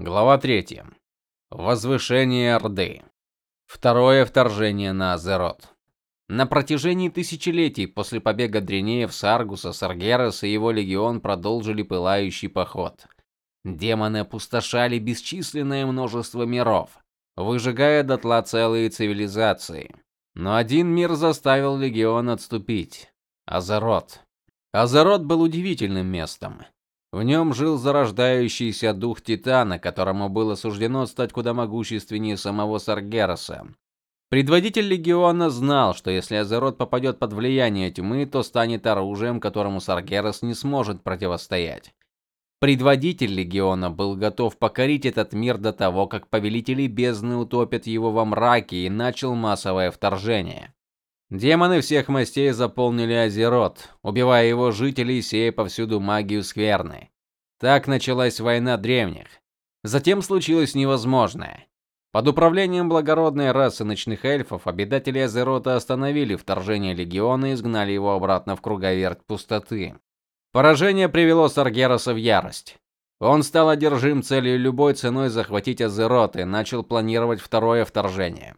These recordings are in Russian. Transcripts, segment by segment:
Глава 3. Возвышение Орды. Второе вторжение на Азерот. На протяжении тысячелетий после побега Дренеев с Аргуса, Саргерас и его легион продолжили пылающий поход. Демоны опустошали бесчисленное множество миров, выжигая дотла целые цивилизации. Но один мир заставил легион отступить Азерот. Азерот был удивительным местом. В нем жил зарождающийся дух Титана, которому было суждено стать куда могущественнее самого Саргераса. Предводитель легиона знал, что если Азерот попадет под влияние тьмы, то станет оружием, которому Саргерас не сможет противостоять. Предводитель легиона был готов покорить этот мир до того, как повелители бездны утопят его во мраке и начал массовое вторжение. Демоны всех мастей заполнили Азерот, убивая его жителей, сея повсюду магию скверны. Так началась война древних. Затем случилось невозможное. Под управлением благородной расы ночных эльфов обитатели Азерота остановили вторжение легиона и изгнали его обратно в круговерть пустоты. Поражение привело Саргераса в ярость. Он стал одержим целью любой ценой захватить Азерот и начал планировать второе вторжение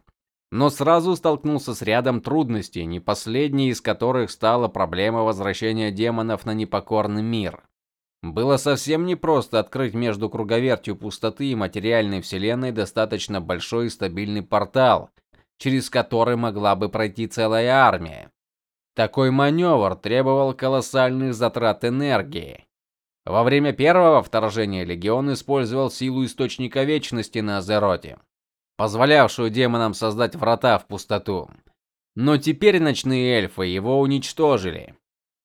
но сразу столкнулся с рядом трудностей, не последней из которых стала проблема возвращения демонов на непокорный мир. Было совсем непросто открыть между круговертью пустоты и материальной вселенной достаточно большой и стабильный портал, через который могла бы пройти целая армия. Такой маневр требовал колоссальных затрат энергии. Во время первого вторжения легион использовал силу источника вечности на Азероте позволявшую демонам создать врата в пустоту. Но теперь ночные эльфы его уничтожили.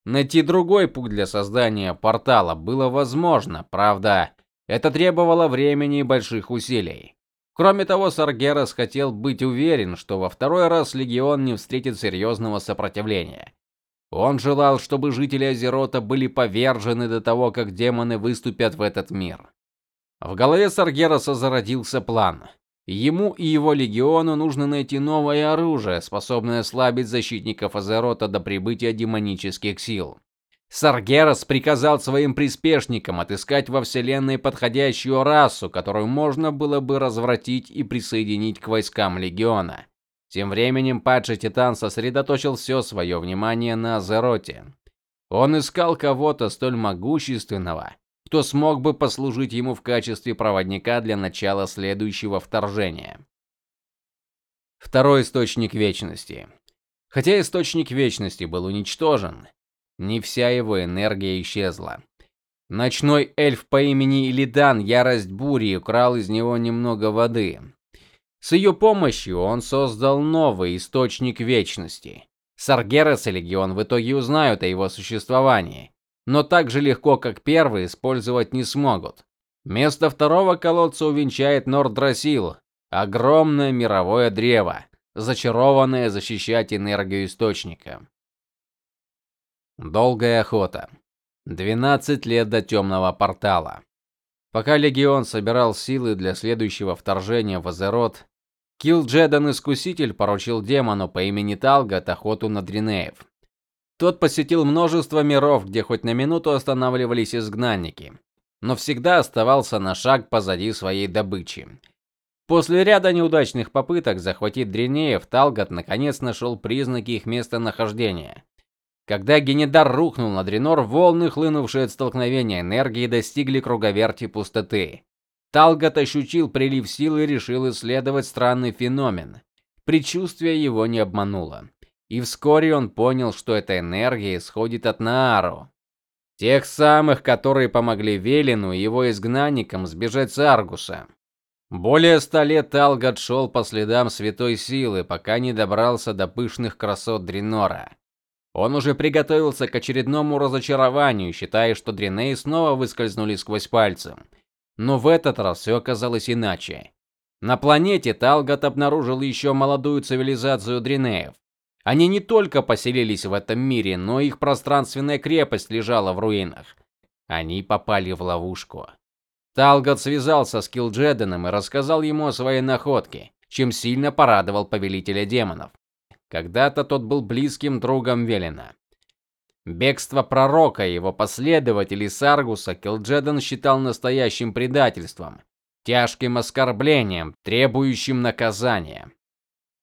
Найти другой путь для создания портала было возможно, правда, это требовало времени и больших усилий. Кроме того, Саргерас хотел быть уверен, что во второй раз легион не встретит серьезного сопротивления. Он желал, чтобы жители Азерота были повержены до того, как демоны выступят в этот мир. В голове Саргераса зародился план. Ему и его легиону нужно найти новое оружие, способное ослабить защитников Азерота до прибытия демонических сил. Саргерас приказал своим приспешникам отыскать во вселенной подходящую расу, которую можно было бы развратить и присоединить к войскам легиона. Тем временем падший титан сосредоточил все свое внимание на Азероте. Он искал кого-то столь могущественного, кто смог бы послужить ему в качестве проводника для начала следующего вторжения. Второй источник вечности. Хотя источник вечности был уничтожен, не вся его энергия исчезла. Ночной эльф по имени Илидан, ярость бури, украл из него немного воды. С ее помощью он создал новый источник вечности. Саргерас и легион в итоге узнают о его существовании но так же легко, как первый, использовать не смогут. Место второго колодца увенчает Нордрасил, огромное мировое древо, зачарованное защищать энергию источника. Долгая охота. 12 лет до темного портала. Пока легион собирал силы для следующего вторжения в Азерот, Килджедан Искуситель поручил демону по имени Талгат охоту на Дринеев. Тот посетил множество миров, где хоть на минуту останавливались изгнанники, но всегда оставался на шаг позади своей добычи. После ряда неудачных попыток захватить Дренеев, Талгат наконец нашел признаки их местонахождения. Когда Генедар рухнул на Дренор, волны, хлынувшие от столкновения энергии, достигли круговерти пустоты. Талгат ощутил прилив сил и решил исследовать странный феномен. Предчувствие его не обмануло. И вскоре он понял, что эта энергия исходит от Наару, тех самых, которые помогли Велину и его изгнанникам сбежать с Аргуса. Более ста лет Алгат шел по следам святой силы, пока не добрался до пышных красот Дренора. Он уже приготовился к очередному разочарованию, считая, что Дренеи снова выскользнули сквозь пальцы. Но в этот раз все оказалось иначе. На планете Талгат обнаружил еще молодую цивилизацию Дренеев. Они не только поселились в этом мире, но их пространственная крепость лежала в руинах. Они попали в ловушку. Талгат связался с Килджеденом и рассказал ему о своей находке, чем сильно порадовал повелителя демонов. Когда-то тот был близким другом Велена. Бегство пророка и его последователей Саргуса Килджеден считал настоящим предательством. тяжким оскорблением, требующим наказания.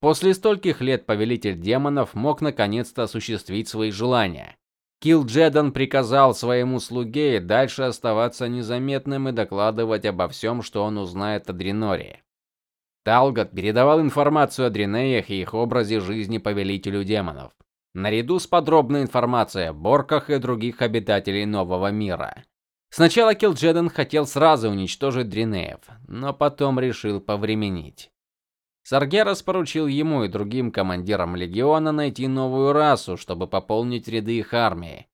После стольких лет повелитель демонов мог наконец-то осуществить свои желания. Килджедан приказал своему слуге дальше оставаться незаметным и докладывать обо всем, что он узнает о Дреноре. Талгат передавал информацию о Дренеях и их образе жизни повелителю демонов, наряду с подробной информацией о борках и других обитателей нового мира. Сначала Килджедан хотел сразу уничтожить Дренеев, но потом решил повременить. Саргерас поручил ему и другим командирам легиона найти новую расу, чтобы пополнить ряды их армии.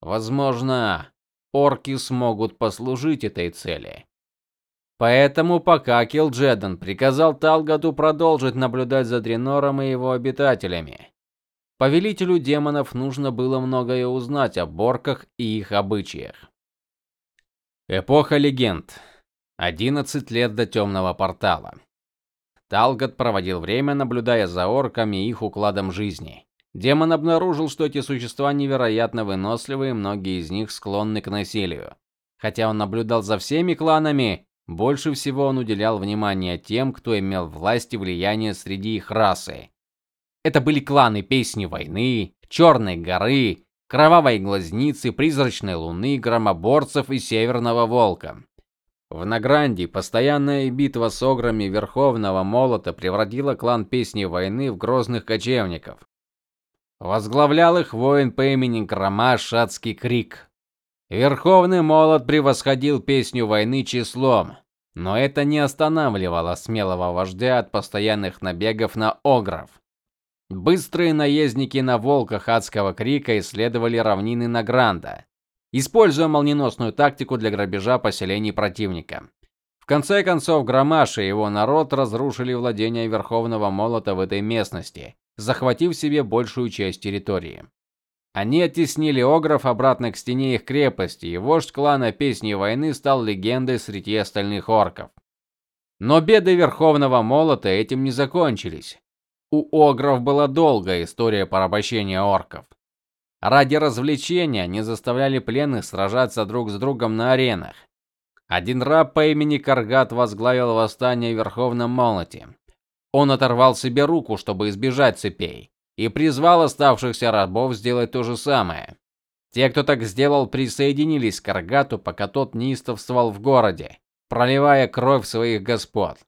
Возможно, орки смогут послужить этой цели. Поэтому пока Килджедан приказал Талгату продолжить наблюдать за Дренором и его обитателями. Повелителю демонов нужно было многое узнать о борках и их обычаях. Эпоха легенд. 11 лет до темного портала. Талгат проводил время, наблюдая за орками и их укладом жизни. Демон обнаружил, что эти существа невероятно выносливы, и многие из них склонны к насилию. Хотя он наблюдал за всеми кланами, больше всего он уделял внимание тем, кто имел власть и влияние среди их расы. Это были кланы Песни войны, Черной горы, Кровавой глазницы, Призрачной луны, Громоборцев и Северного волка. В Награнде постоянная битва с ограми Верховного Молота превратила клан Песни войны в грозных кочевников. Возглавлял их воин по имени Грома Шацкий Крик. Верховный Молот превосходил Песню войны числом, но это не останавливало смелого вождя от постоянных набегов на огров. Быстрые наездники на волках Адского Крика исследовали равнины Награнда используя молниеносную тактику для грабежа поселений противника. В конце концов, Громаш и его народ разрушили владения Верховного Молота в этой местности, захватив себе большую часть территории. Они оттеснили огров обратно к стене их крепости, и вождь клана Песни войны стал легендой среди остальных орков. Но беды Верховного Молота этим не закончились. У огров была долгая история порабощения орков. Ради развлечения они заставляли пленных сражаться друг с другом на аренах. Один раб по имени Каргат возглавил восстание в Верховном Молоте. Он оторвал себе руку, чтобы избежать цепей, и призвал оставшихся рабов сделать то же самое. Те, кто так сделал, присоединились к Каргату, пока тот неистовствовал в городе, проливая кровь своих господ.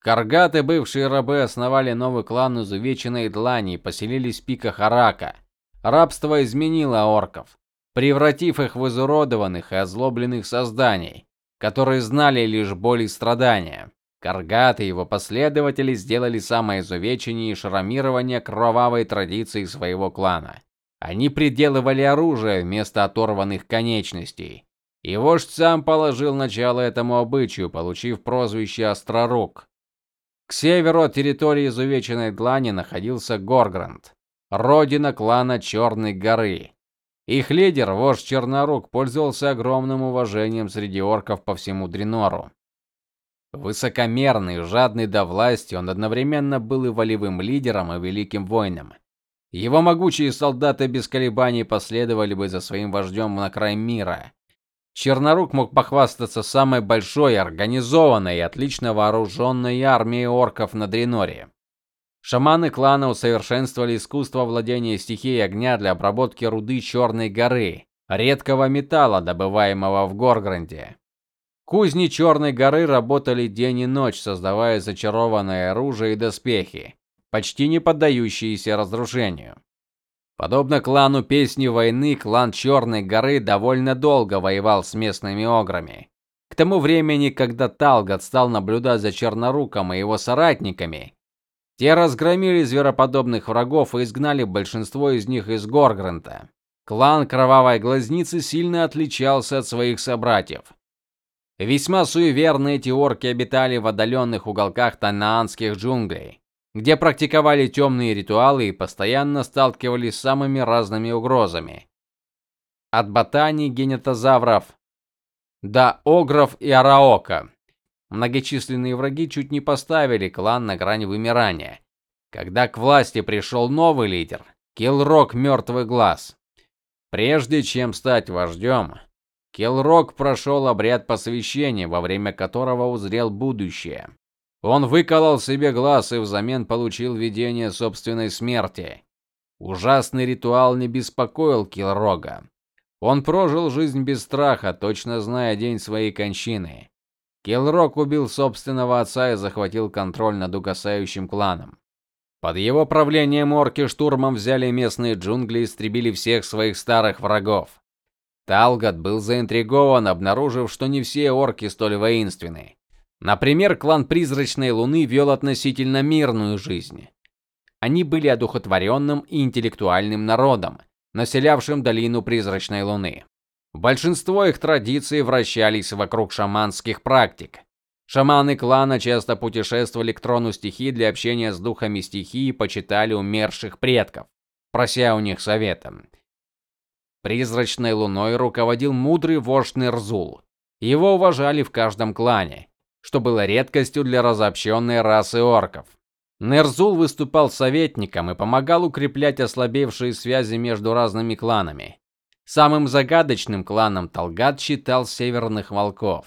Каргаты, бывшие рабы, основали новый клан изувеченной длани и поселились в пиках Арака – Рабство изменило орков, превратив их в изуродованных и озлобленных созданий, которые знали лишь боль и страдания. Каргат и его последователи сделали самоизувечение и шрамирование кровавой традицией своего клана. Они приделывали оружие вместо оторванных конечностей. И вождь сам положил начало этому обычаю, получив прозвище Острорук. К северу от территории изувеченной длани находился Горгранд, родина клана Черной горы. Их лидер, вождь Чернорук, пользовался огромным уважением среди орков по всему Дренору. Высокомерный, жадный до власти, он одновременно был и волевым лидером, и великим воином. Его могучие солдаты без колебаний последовали бы за своим вождем на край мира. Чернорук мог похвастаться самой большой, организованной и отлично вооруженной армией орков на Дреноре. Шаманы клана усовершенствовали искусство владения стихией огня для обработки руды Черной горы, редкого металла, добываемого в Горгранде. Кузни Черной горы работали день и ночь, создавая зачарованное оружие и доспехи, почти не поддающиеся разрушению. Подобно клану Песни войны, клан Черной горы довольно долго воевал с местными ограми. К тому времени, когда Талгат стал наблюдать за Черноруком и его соратниками, те разгромили звероподобных врагов и изгнали большинство из них из Горгранта. Клан Кровавой Глазницы сильно отличался от своих собратьев. Весьма суеверные эти орки обитали в отдаленных уголках танаанских джунглей, где практиковали темные ритуалы и постоянно сталкивались с самыми разными угрозами. От ботаний генетозавров до огров и араока. Многочисленные враги чуть не поставили клан на грани вымирания. Когда к власти пришел новый лидер, Килрок Мертвый глаз. Прежде чем стать вождем, Келрок прошел обряд посвящения, во время которого узрел будущее. Он выколол себе глаз и взамен получил видение собственной смерти. Ужасный ритуал не беспокоил Килрога. Он прожил жизнь без страха, точно зная день своей кончины. Килрог убил собственного отца и захватил контроль над угасающим кланом. Под его правлением орки штурмом взяли местные джунгли и истребили всех своих старых врагов. Талгат был заинтригован, обнаружив, что не все орки столь воинственны. Например, клан Призрачной Луны вел относительно мирную жизнь. Они были одухотворенным и интеллектуальным народом, населявшим долину Призрачной Луны. Большинство их традиций вращались вокруг шаманских практик. Шаманы клана часто путешествовали к трону стихий для общения с духами стихии и почитали умерших предков, прося у них совета. Призрачной луной руководил мудрый вождь Нерзул. Его уважали в каждом клане, что было редкостью для разобщенной расы орков. Нерзул выступал советником и помогал укреплять ослабевшие связи между разными кланами. Самым загадочным кланом Талгат считал северных волков.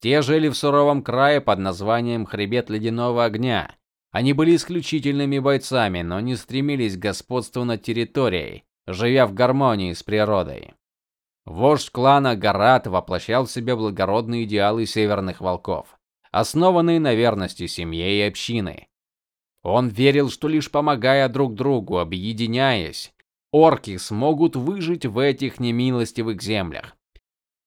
Те жили в суровом крае под названием Хребет Ледяного огня. Они были исключительными бойцами, но не стремились к господству над территорией, живя в гармонии с природой. Вождь клана Гарат воплощал в себе благородные идеалы северных волков основанные на верности семье и общины. Он верил, что лишь помогая друг другу, объединяясь, орки смогут выжить в этих немилостивых землях.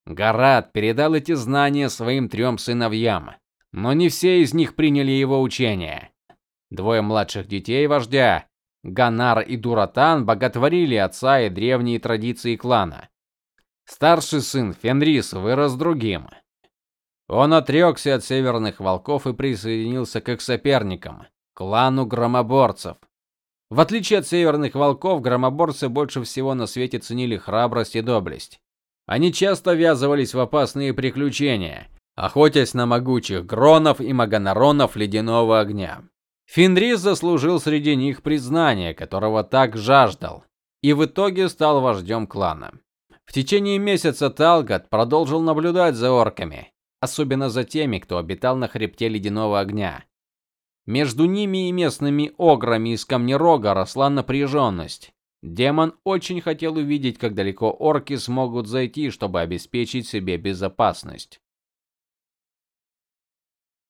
Гарат передал эти знания своим трем сыновьям, но не все из них приняли его учение. Двое младших детей вождя, Ганар и Дуратан, боготворили отца и древние традиции клана. Старший сын Фенрис вырос другим. Он отрекся от северных волков и присоединился к их соперникам клану громоборцев. В отличие от северных волков, громоборцы больше всего на свете ценили храбрость и доблесть. Они часто ввязывались в опасные приключения, охотясь на могучих гронов и маганаронов ледяного огня. Фенрис заслужил среди них признание, которого так жаждал, и в итоге стал вождем клана. В течение месяца Талгат продолжил наблюдать за орками, особенно за теми, кто обитал на хребте ледяного огня. Между ними и местными ограми из Камнерога росла напряженность. Демон очень хотел увидеть, как далеко орки смогут зайти, чтобы обеспечить себе безопасность.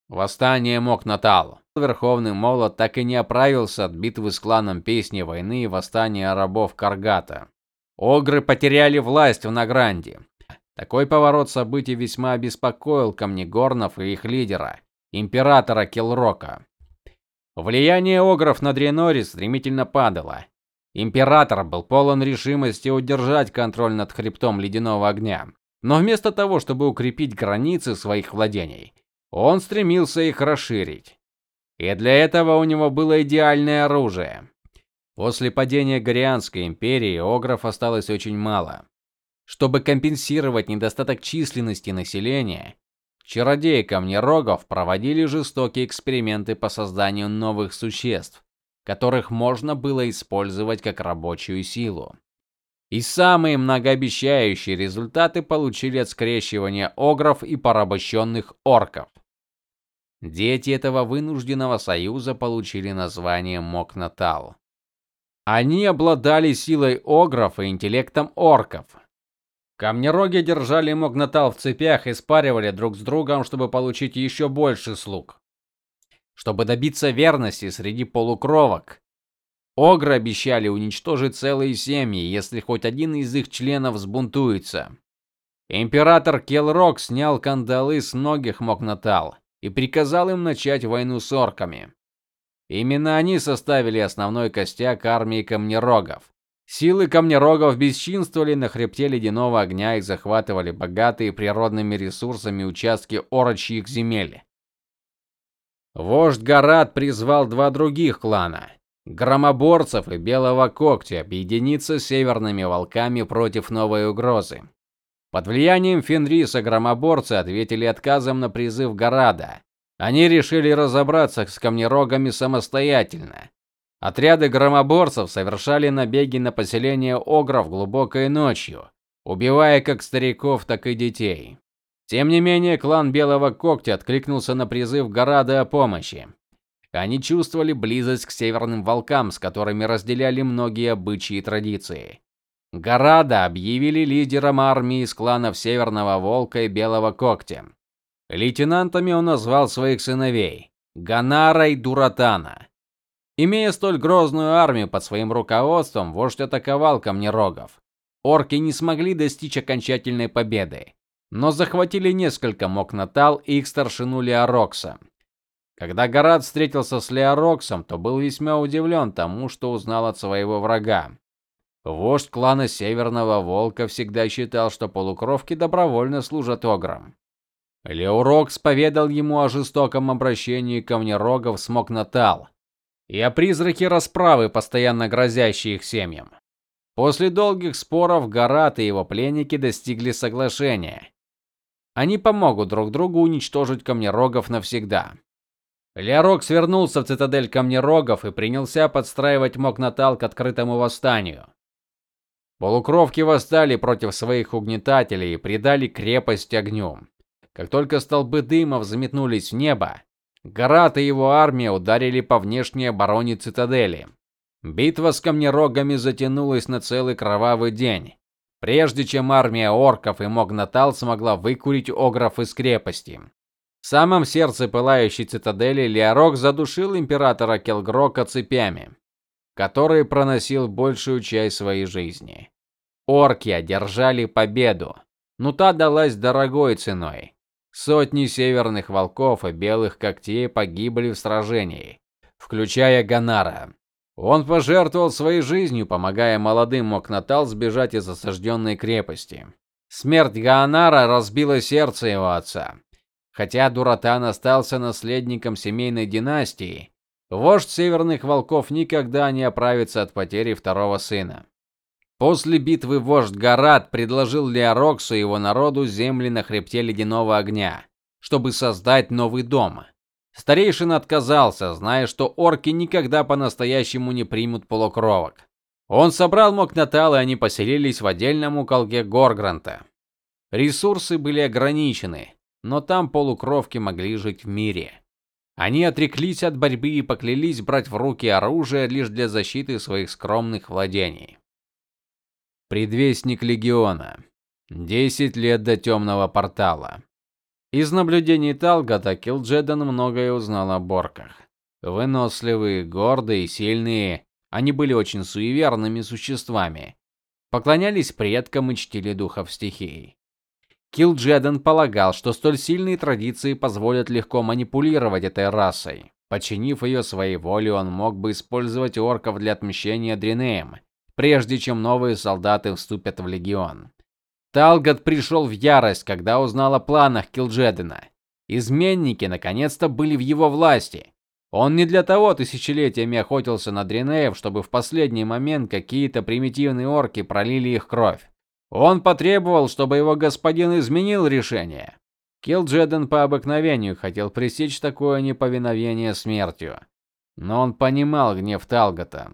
Восстание Мокнатал. Верховный молот так и не оправился от битвы с кланом Песни войны и восстания рабов Каргата. Огры потеряли власть в Награнде. Такой поворот событий весьма обеспокоил камнегорнов и их лидера, императора Келрока. Влияние огров на Дренори стремительно падало. Император был полон решимости удержать контроль над хребтом ледяного огня, но вместо того, чтобы укрепить границы своих владений, он стремился их расширить. И для этого у него было идеальное оружие. После падения Горианской империи огров осталось очень мало. Чтобы компенсировать недостаток численности населения, чародеи Камнерогов проводили жестокие эксперименты по созданию новых существ, которых можно было использовать как рабочую силу. И самые многообещающие результаты получили от скрещивания огров и порабощенных орков. Дети этого вынужденного союза получили название Мокнатал. Они обладали силой огров и интеллектом орков, Камнероги держали Могнатал в цепях и спаривали друг с другом, чтобы получить еще больше слуг. Чтобы добиться верности среди полукровок, огры обещали уничтожить целые семьи, если хоть один из их членов взбунтуется. Император Келрок снял кандалы с многих Могнатал и приказал им начать войну с орками. Именно они составили основной костяк армии камнерогов. Силы камнерогов бесчинствовали на хребте ледяного огня и захватывали богатые природными ресурсами участки орочьих земель. Вождь Гарат призвал два других клана громоборцев и Белого когтя объединиться с северными волками против новой угрозы. Под влиянием Фенриса громоборцы ответили отказом на призыв Гарада. Они решили разобраться с камнерогами самостоятельно. Отряды громоборцев совершали набеги на поселение огров глубокой ночью, убивая как стариков, так и детей. Тем не менее, клан Белого Когтя откликнулся на призыв Горада о помощи. Они чувствовали близость к северным волкам, с которыми разделяли многие обычаи и традиции. Горада объявили лидером армии из кланов Северного Волка и Белого Когтя. Лейтенантами он назвал своих сыновей Ганара и Дуратана. Имея столь грозную армию под своим руководством, вождь атаковал камнерогов. Орки не смогли достичь окончательной победы, но захватили несколько Мокнатал и их старшину Леорокса. Когда Гарат встретился с Леороксом, то был весьма удивлен тому, что узнал от своего врага. Вождь клана Северного Волка всегда считал, что полукровки добровольно служат ограм. Леорокс поведал ему о жестоком обращении камнерогов с Мокнатал и о призраке расправы, постоянно грозящей их семьям. После долгих споров Гарат и его пленники достигли соглашения. Они помогут друг другу уничтожить камнерогов навсегда. Лярок свернулся в цитадель камнерогов и принялся подстраивать Мокнатал к открытому восстанию. Полукровки восстали против своих угнетателей и придали крепость огню. Как только столбы дыма взметнулись в небо, Гарат и его армия ударили по внешней обороне цитадели. Битва с камнерогами затянулась на целый кровавый день, прежде чем армия орков и Могнатал смогла выкурить огров из крепости. В самом сердце пылающей цитадели Леорок задушил императора Келгрока цепями, который проносил большую часть своей жизни. Орки одержали победу, но та далась дорогой ценой. Сотни северных волков и белых когтей погибли в сражении, включая Ганара. Он пожертвовал своей жизнью, помогая молодым Мокнатал сбежать из осажденной крепости. Смерть Ганара разбила сердце его отца, Хотя Дуратан остался наследником семейной династии, вождь северных волков никогда не оправится от потери второго сына. После битвы вождь Гарат предложил Леороксу и его народу земли на хребте ледяного огня, чтобы создать новый дом. Старейшина отказался, зная, что орки никогда по-настоящему не примут полукровок. Он собрал Мокнатал, и они поселились в отдельном уголке Горгранта. Ресурсы были ограничены, но там полукровки могли жить в мире. Они отреклись от борьбы и поклялись брать в руки оружие лишь для защиты своих скромных владений. Предвестник легиона. Десять лет до темного портала. Из наблюдений Талгата Килджедан многое узнал о борках. Выносливые, гордые, сильные, они были очень суеверными существами. Поклонялись предкам и чтили духов стихий. Килджеден полагал, что столь сильные традиции позволят легко манипулировать этой расой. Подчинив ее своей воле, он мог бы использовать орков для отмщения Дринеем, прежде чем новые солдаты вступят в легион. Талгат пришел в ярость, когда узнал о планах Килджедена. Изменники наконец-то были в его власти. Он не для того тысячелетиями охотился на Дринеев, чтобы в последний момент какие-то примитивные орки пролили их кровь. Он потребовал, чтобы его господин изменил решение. Килджеден по обыкновению хотел пресечь такое неповиновение смертью, но он понимал гнев Талгота.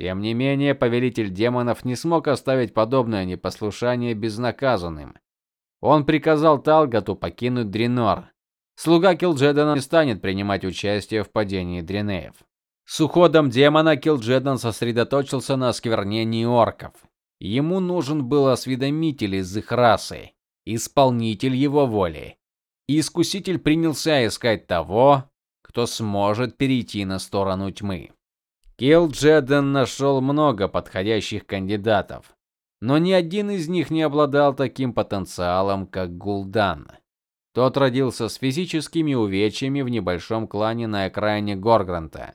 Тем не менее, повелитель демонов не смог оставить подобное непослушание безнаказанным. Он приказал Талготу покинуть Дренор. Слуга Килджедена не станет принимать участие в падении Дренеев. С уходом демона Килджеден сосредоточился на осквернении орков. Ему нужен был осведомитель из их расы, исполнитель его воли. Искуситель принялся искать того, кто сможет перейти на сторону тьмы. Килл Джеден нашел много подходящих кандидатов, но ни один из них не обладал таким потенциалом, как Гул'дан. Тот родился с физическими увечьями в небольшом клане на окраине Горгранта.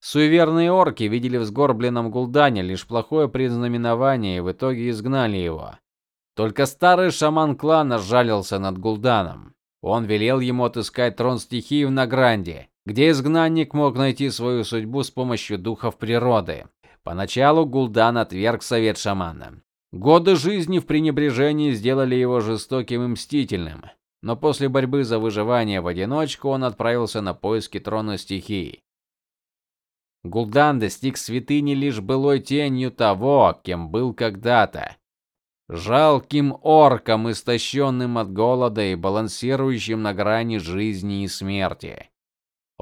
Суеверные орки видели в сгорбленном Гул'дане лишь плохое предзнаменование и в итоге изгнали его. Только старый шаман клана жалился над Гул'даном. Он велел ему отыскать трон стихии в Награнде, где изгнанник мог найти свою судьбу с помощью духов природы. Поначалу Гул'дан отверг совет шамана. Годы жизни в пренебрежении сделали его жестоким и мстительным, но после борьбы за выживание в одиночку он отправился на поиски трона стихии. Гул'дан достиг святыни лишь былой тенью того, кем был когда-то. жалким орком, истощенным от голода и балансирующим на грани жизни и смерти.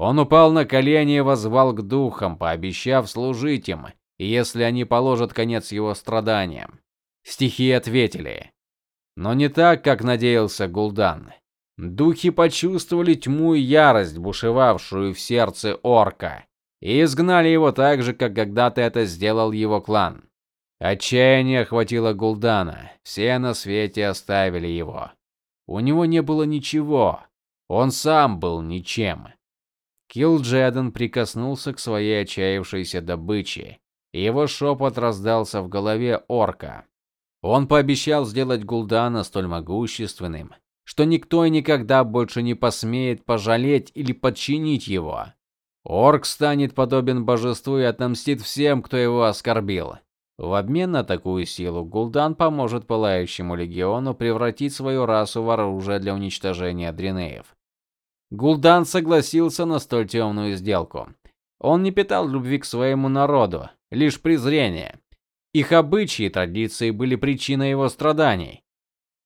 Он упал на колени и воззвал к духам, пообещав служить им, если они положат конец его страданиям. Стихи ответили, но не так, как надеялся Гул'дан. Духи почувствовали тьму и ярость, бушевавшую в сердце орка, и изгнали его так же, как когда-то это сделал его клан. Отчаяние охватило Гул'дана. Все на свете оставили его. У него не было ничего. Он сам был ничем. Килджеден прикоснулся к своей отчаявшейся добыче, его шепот раздался в голове орка. Он пообещал сделать Гул'дана столь могущественным, что никто и никогда больше не посмеет пожалеть или подчинить его. Орк станет подобен божеству и отомстит всем, кто его оскорбил. В обмен на такую силу Гул'дан поможет пылающему легиону превратить свою расу в оружие для уничтожения дренеев. Гул'дан согласился на столь темную сделку. Он не питал любви к своему народу, лишь презрение. Их обычаи и традиции были причиной его страданий.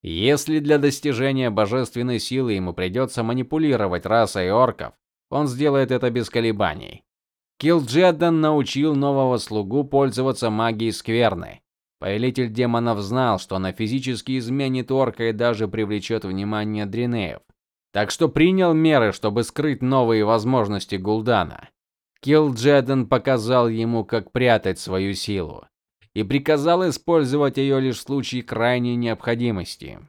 Если для достижения божественной силы ему придется манипулировать расой орков, он сделает это без колебаний. Килджеддан научил нового слугу пользоваться магией скверны. Повелитель демонов знал, что она физически изменит орка и даже привлечет внимание дренеев. Так что принял меры, чтобы скрыть новые возможности Гул'дана. Килджеден показал ему, как прятать свою силу, и приказал использовать ее лишь в случае крайней необходимости.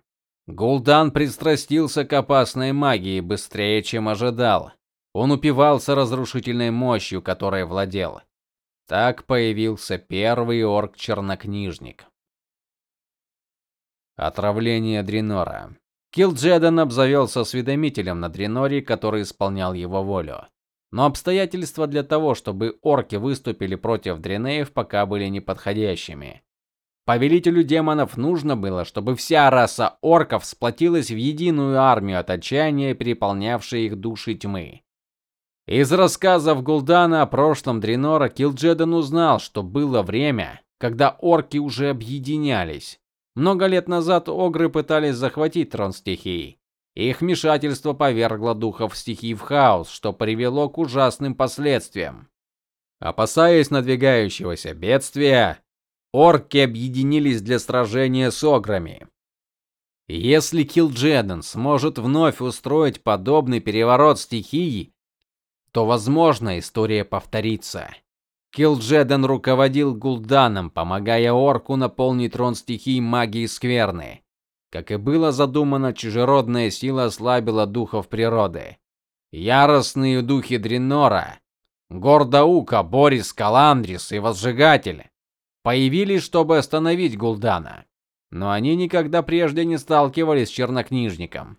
Гул'дан пристрастился к опасной магии быстрее, чем ожидал. Он упивался разрушительной мощью, которой владел. Так появился первый орк-чернокнижник. Отравление Дренора. Килджедан обзавелся осведомителем на Дреноре, который исполнял его волю. Но обстоятельства для того, чтобы орки выступили против дренеев, пока были неподходящими. Повелителю демонов нужно было, чтобы вся раса орков сплотилась в единую армию от отчаяния, переполнявшей их души тьмы. Из рассказов Гул'дана о прошлом Дренора Килджедан узнал, что было время, когда орки уже объединялись. Много лет назад огры пытались захватить трон стихий. Их вмешательство повергло духов стихий в хаос, что привело к ужасным последствиям. Опасаясь надвигающегося бедствия, орки объединились для сражения с ограми. Если Килджеден сможет вновь устроить подобный переворот стихий, то, возможно, история повторится. Килджеден руководил Гул'даном, помогая орку наполнить трон стихий магией скверны. Как и было задумано, чужеродная сила ослабила духов природы. Яростные духи Дренора, Гордаука, Борис, Каландрис и Возжигатель появились, чтобы остановить Гул'дана, но они никогда прежде не сталкивались с чернокнижником.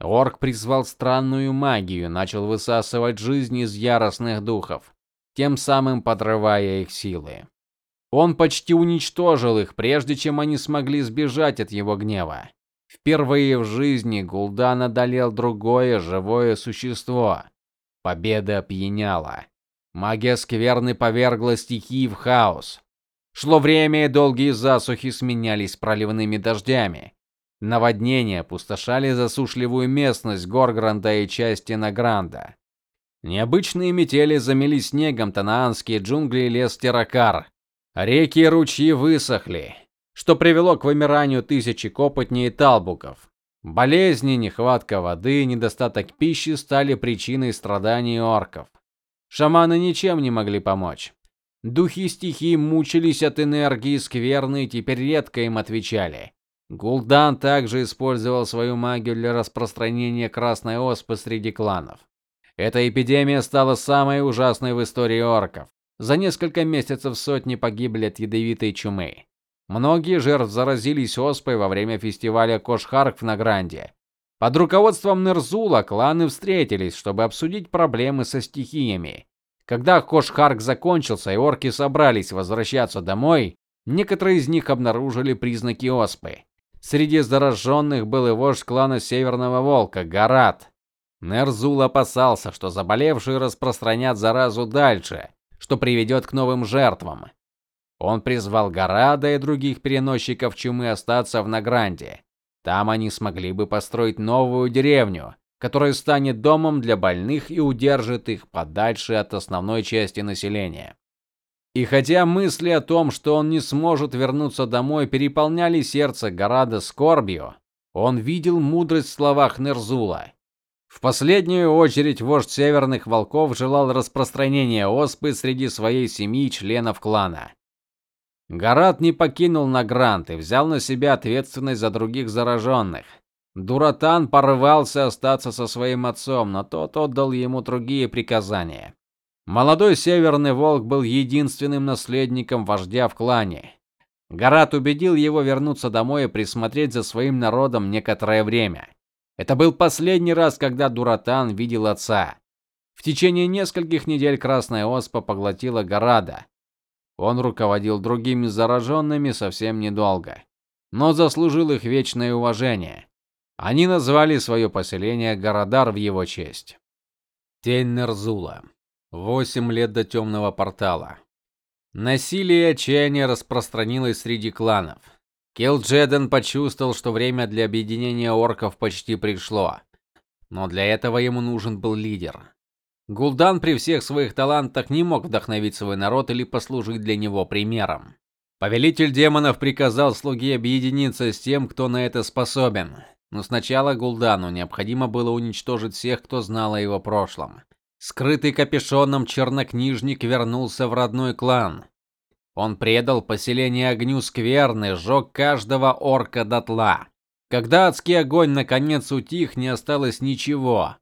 Орк призвал странную магию, начал высасывать жизнь из яростных духов тем самым подрывая их силы. Он почти уничтожил их, прежде чем они смогли сбежать от его гнева. Впервые в жизни Гул'дан одолел другое живое существо. Победа опьяняла. Магия скверны повергла стихии в хаос. Шло время, и долгие засухи сменялись проливными дождями. Наводнения опустошали засушливую местность Горгранда и части Награнда. Необычные метели замели снегом танаанские джунгли и лес Теракар. Реки и ручьи высохли, что привело к вымиранию тысячи копотней и талбуков. Болезни, нехватка воды, недостаток пищи стали причиной страданий орков. Шаманы ничем не могли помочь. Духи стихий мучились от энергии скверны и теперь редко им отвечали. Гул'дан также использовал свою магию для распространения красной оспы среди кланов. Эта эпидемия стала самой ужасной в истории орков. За несколько месяцев сотни погибли от ядовитой чумы. Многие жертв заразились оспой во время фестиваля Кошхарк в Награнде. Под руководством Нерзула кланы встретились, чтобы обсудить проблемы со стихиями. Когда Кошхарк закончился и орки собрались возвращаться домой, некоторые из них обнаружили признаки оспы. Среди зараженных был и вождь клана Северного Волка Гарат. Нерзул опасался, что заболевшие распространят заразу дальше, что приведет к новым жертвам. Он призвал Гарада и других переносчиков чумы остаться в Награнде. Там они смогли бы построить новую деревню, которая станет домом для больных и удержит их подальше от основной части населения. И хотя мысли о том, что он не сможет вернуться домой, переполняли сердце Гарада скорбью, он видел мудрость в словах Нерзула. В последнюю очередь вождь северных волков желал распространения оспы среди своей семьи членов клана. Гарат не покинул Награнт и взял на себя ответственность за других зараженных. Дуратан порывался остаться со своим отцом, но тот отдал ему другие приказания. Молодой северный волк был единственным наследником вождя в клане. Гарат убедил его вернуться домой и присмотреть за своим народом некоторое время. Это был последний раз, когда Дуратан видел отца. В течение нескольких недель красная оспа поглотила Гарада. Он руководил другими зараженными совсем недолго, но заслужил их вечное уважение. Они назвали свое поселение Городар в его честь. Тень Нерзула. Восемь лет до темного портала. Насилие и отчаяние распространилось среди кланов. Келджеден почувствовал, что время для объединения орков почти пришло. Но для этого ему нужен был лидер. Гул'дан при всех своих талантах не мог вдохновить свой народ или послужить для него примером. Повелитель демонов приказал слуге объединиться с тем, кто на это способен. Но сначала Гул'дану необходимо было уничтожить всех, кто знал о его прошлом. Скрытый капюшоном чернокнижник вернулся в родной клан. Он предал поселение огню скверны, сжег каждого орка дотла. Когда адский огонь наконец утих, не осталось ничего,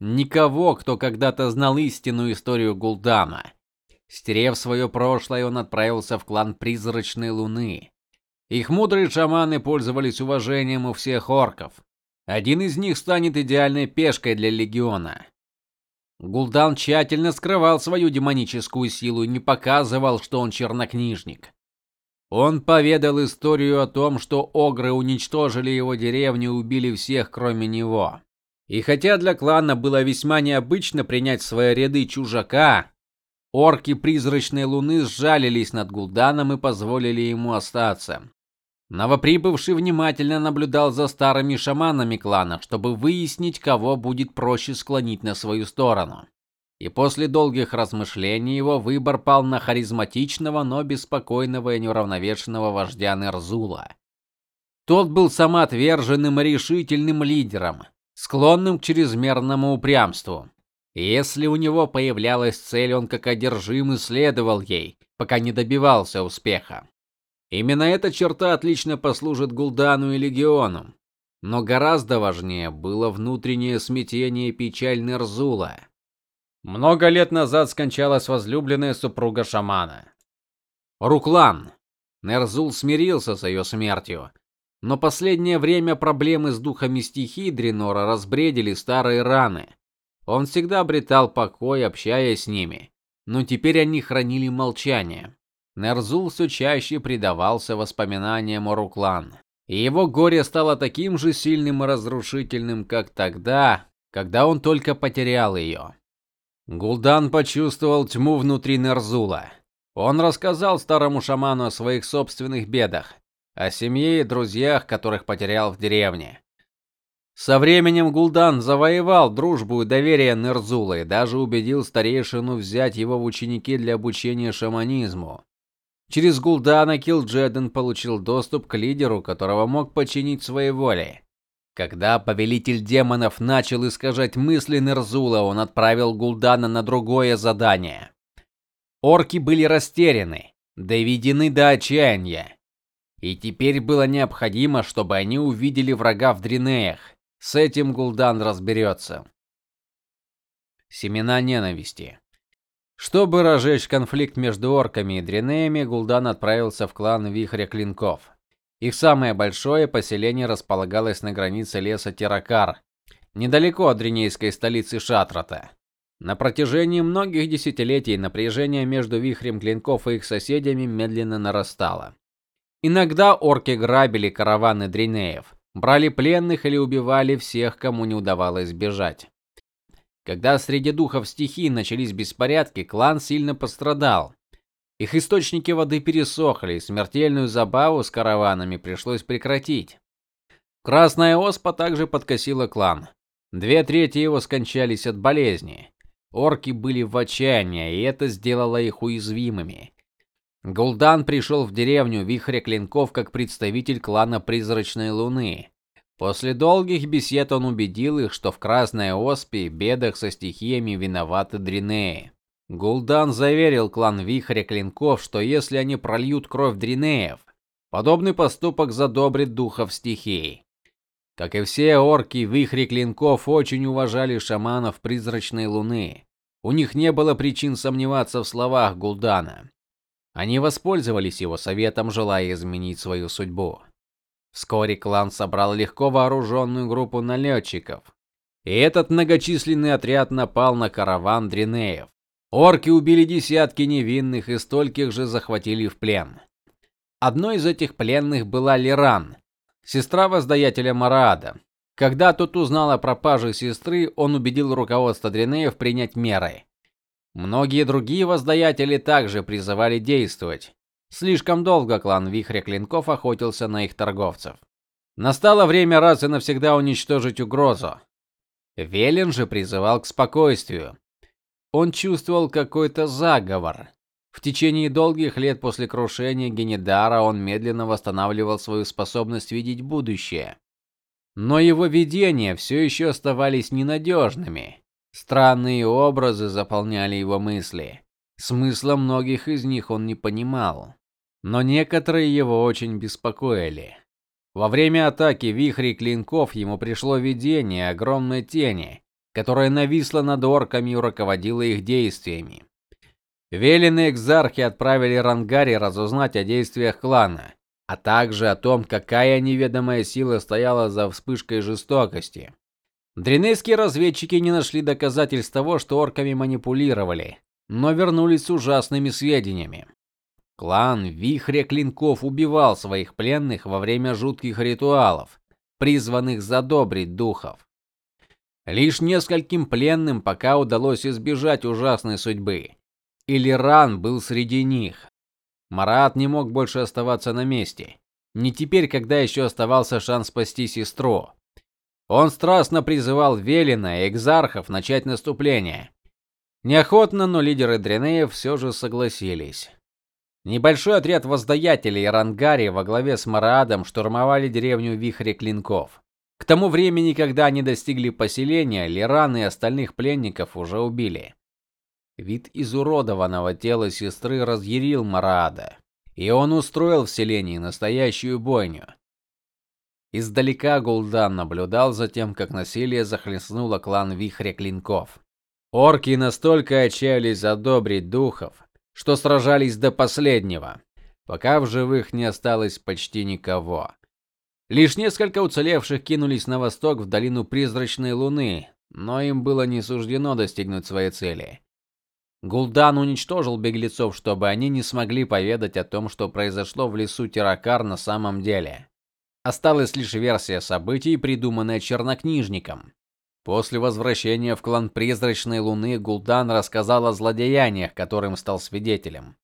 Никого, кто когда-то знал истинную историю Гул'дана. Стерев свое прошлое, он отправился в клан Призрачной Луны. Их мудрые шаманы пользовались уважением у всех орков. Один из них станет идеальной пешкой для легиона. Гул'дан тщательно скрывал свою демоническую силу и не показывал, что он чернокнижник. Он поведал историю о том, что огры уничтожили его деревню и убили всех, кроме него. И хотя для клана было весьма необычно принять в свои ряды чужака, орки призрачной луны сжалились над Гул'даном и позволили ему остаться. Новоприбывший внимательно наблюдал за старыми шаманами клана, чтобы выяснить, кого будет проще склонить на свою сторону. И после долгих размышлений его выбор пал на харизматичного, но беспокойного и неуравновешенного вождя Нерзула. Тот был самоотверженным и решительным лидером, склонным к чрезмерному упрямству. Если у него появлялась цель, он как одержимый следовал ей, пока не добивался успеха. Именно эта черта отлично послужит Гул'дану и легиону. Но гораздо важнее было внутреннее смятение и печаль Нерзула. Много лет назад скончалась возлюбленная супруга шамана. Руклан. Нерзул смирился с ее смертью, но последнее время проблемы с духами стихий Дренора разбредили старые раны. Он всегда обретал покой, общаясь с ними, но теперь они хранили молчание. Нерзул все чаще предавался воспоминаниям о Руклан, и его горе стало таким же сильным и разрушительным, как тогда, когда он только потерял ее. Гул'дан почувствовал тьму внутри Нерзула. Он рассказал старому шаману о своих собственных бедах, о семье и друзьях, которых потерял в деревне. Со временем Гул'дан завоевал дружбу и доверие Нерзула и даже убедил старейшину взять его в ученики для обучения шаманизму. Через Гул'дана Килджеден получил доступ к лидеру, которого мог подчинить своей воле. Когда повелитель демонов начал искажать мысли Нерзула, он отправил Гул'дана на другое задание. Орки были растеряны, доведены до отчаяния. И теперь было необходимо, чтобы они увидели врага в Дринеях. С этим Гул'дан разберется. Семена ненависти. Чтобы разжечь конфликт между орками и Дринеями, Гул'дан отправился в клан Вихря Клинков. Их самое большое поселение располагалось на границе леса Теракар, недалеко от дринейской столицы Шатрата. На протяжении многих десятилетий напряжение между Вихрем Клинков и их соседями медленно нарастало. Иногда орки грабили караваны дринеев, брали пленных или убивали всех, кому не удавалось бежать. Когда среди духов стихий начались беспорядки, клан сильно пострадал. Их источники воды пересохли, и смертельную забаву с караванами пришлось прекратить. Красная оспа также подкосила клан. Две трети его скончались от болезни. Орки были в отчаянии, и это сделало их уязвимыми. Гул'дан пришел в деревню Вихря Клинков как представитель клана Призрачной Луны. После долгих бесед он убедил их, что в Красной Оспе бедах со стихиями виноваты Дринеи. Гул'дан заверил клан Вихря Клинков, что если они прольют кровь Дринеев, подобный поступок задобрит духов стихий. Как и все орки, Вихри Клинков очень уважали шаманов Призрачной Луны. У них не было причин сомневаться в словах Гул'дана. Они воспользовались его советом, желая изменить свою судьбу. Вскоре клан собрал легко вооруженную группу налетчиков, и этот многочисленный отряд напал на караван дринеев. Орки убили десятки невинных и стольких же захватили в плен. Одной из этих пленных была Лиран, сестра воздаятеля Марада. Когда тот узнал о пропаже сестры, он убедил руководство Дринеев принять меры. Многие другие воздаятели также призывали действовать. Слишком долго клан Вихря Клинков охотился на их торговцев. Настало время раз и навсегда уничтожить угрозу. Велен же призывал к спокойствию. Он чувствовал какой-то заговор. В течение долгих лет после крушения Генедара он медленно восстанавливал свою способность видеть будущее. Но его видения все еще оставались ненадежными. Странные образы заполняли его мысли. Смысла многих из них он не понимал, но некоторые его очень беспокоили. Во время атаки вихрей клинков ему пришло видение огромной тени, которая нависла над орками и руководила их действиями. Велены экзархи отправили Рангари разузнать о действиях клана, а также о том, какая неведомая сила стояла за вспышкой жестокости. Дренейские разведчики не нашли доказательств того, что орками манипулировали, но вернулись с ужасными сведениями. Клан Вихря Клинков убивал своих пленных во время жутких ритуалов, призванных задобрить духов. Лишь нескольким пленным пока удалось избежать ужасной судьбы. Илиран был среди них. Марат не мог больше оставаться на месте. Не теперь, когда еще оставался шанс спасти сестру. Он страстно призывал Велина и экзархов начать наступление. Неохотно, но лидеры Дренеев все же согласились. Небольшой отряд воздаятелей Рангари во главе с Мараадом штурмовали деревню Вихре Клинков. К тому времени, когда они достигли поселения, Лиран и остальных пленников уже убили. Вид изуродованного тела сестры разъярил Мараада, и он устроил в селении настоящую бойню. Издалека Гул'дан наблюдал за тем, как насилие захлестнуло клан Вихря Клинков. Орки настолько отчаялись задобрить духов, что сражались до последнего, пока в живых не осталось почти никого. Лишь несколько уцелевших кинулись на восток в долину Призрачной Луны, но им было не суждено достигнуть своей цели. Гул'дан уничтожил беглецов, чтобы они не смогли поведать о том, что произошло в лесу Тиракар на самом деле. Осталась лишь версия событий, придуманная чернокнижником. После возвращения в клан Призрачной Луны Гул'дан рассказал о злодеяниях, которым стал свидетелем.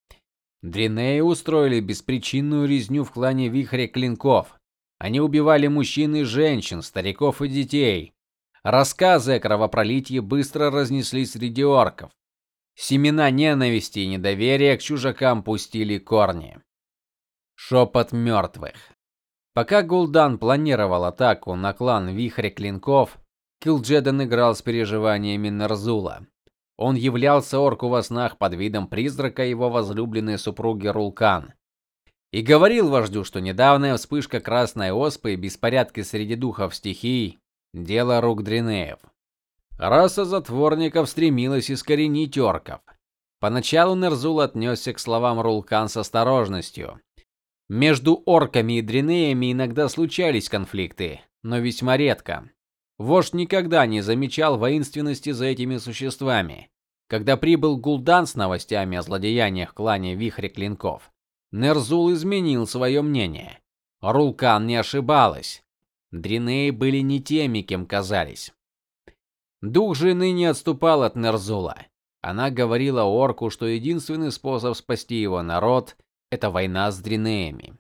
Дринеи устроили беспричинную резню в клане Вихря Клинков. Они убивали мужчин и женщин, стариков и детей. Рассказы о кровопролитии быстро разнеслись среди орков. Семена ненависти и недоверия к чужакам пустили корни. Шепот мертвых. Пока Гул'дан планировал атаку на клан Вихря Клинков, Килджедан играл с переживаниями Нарзула. Он являлся орку во снах под видом призрака его возлюбленной супруги Рулкан. И говорил вождю, что недавняя вспышка красной оспы и беспорядки среди духов стихий дело рук Дринеев. Раса затворников стремилась искоренить орков. Поначалу Нерзул отнесся к словам Рулкан с осторожностью. Между орками и дринеями иногда случались конфликты, но весьма редко. Вождь никогда не замечал воинственности за этими существами. Когда прибыл Гул'дан с новостями о злодеяниях в клане Вихря Клинков, Нерзул изменил свое мнение. Рулкан не ошибалась. Дринеи были не теми, кем казались. Дух жены не отступал от Нерзула. Она говорила орку, что единственный способ спасти его народ это война с дринеями.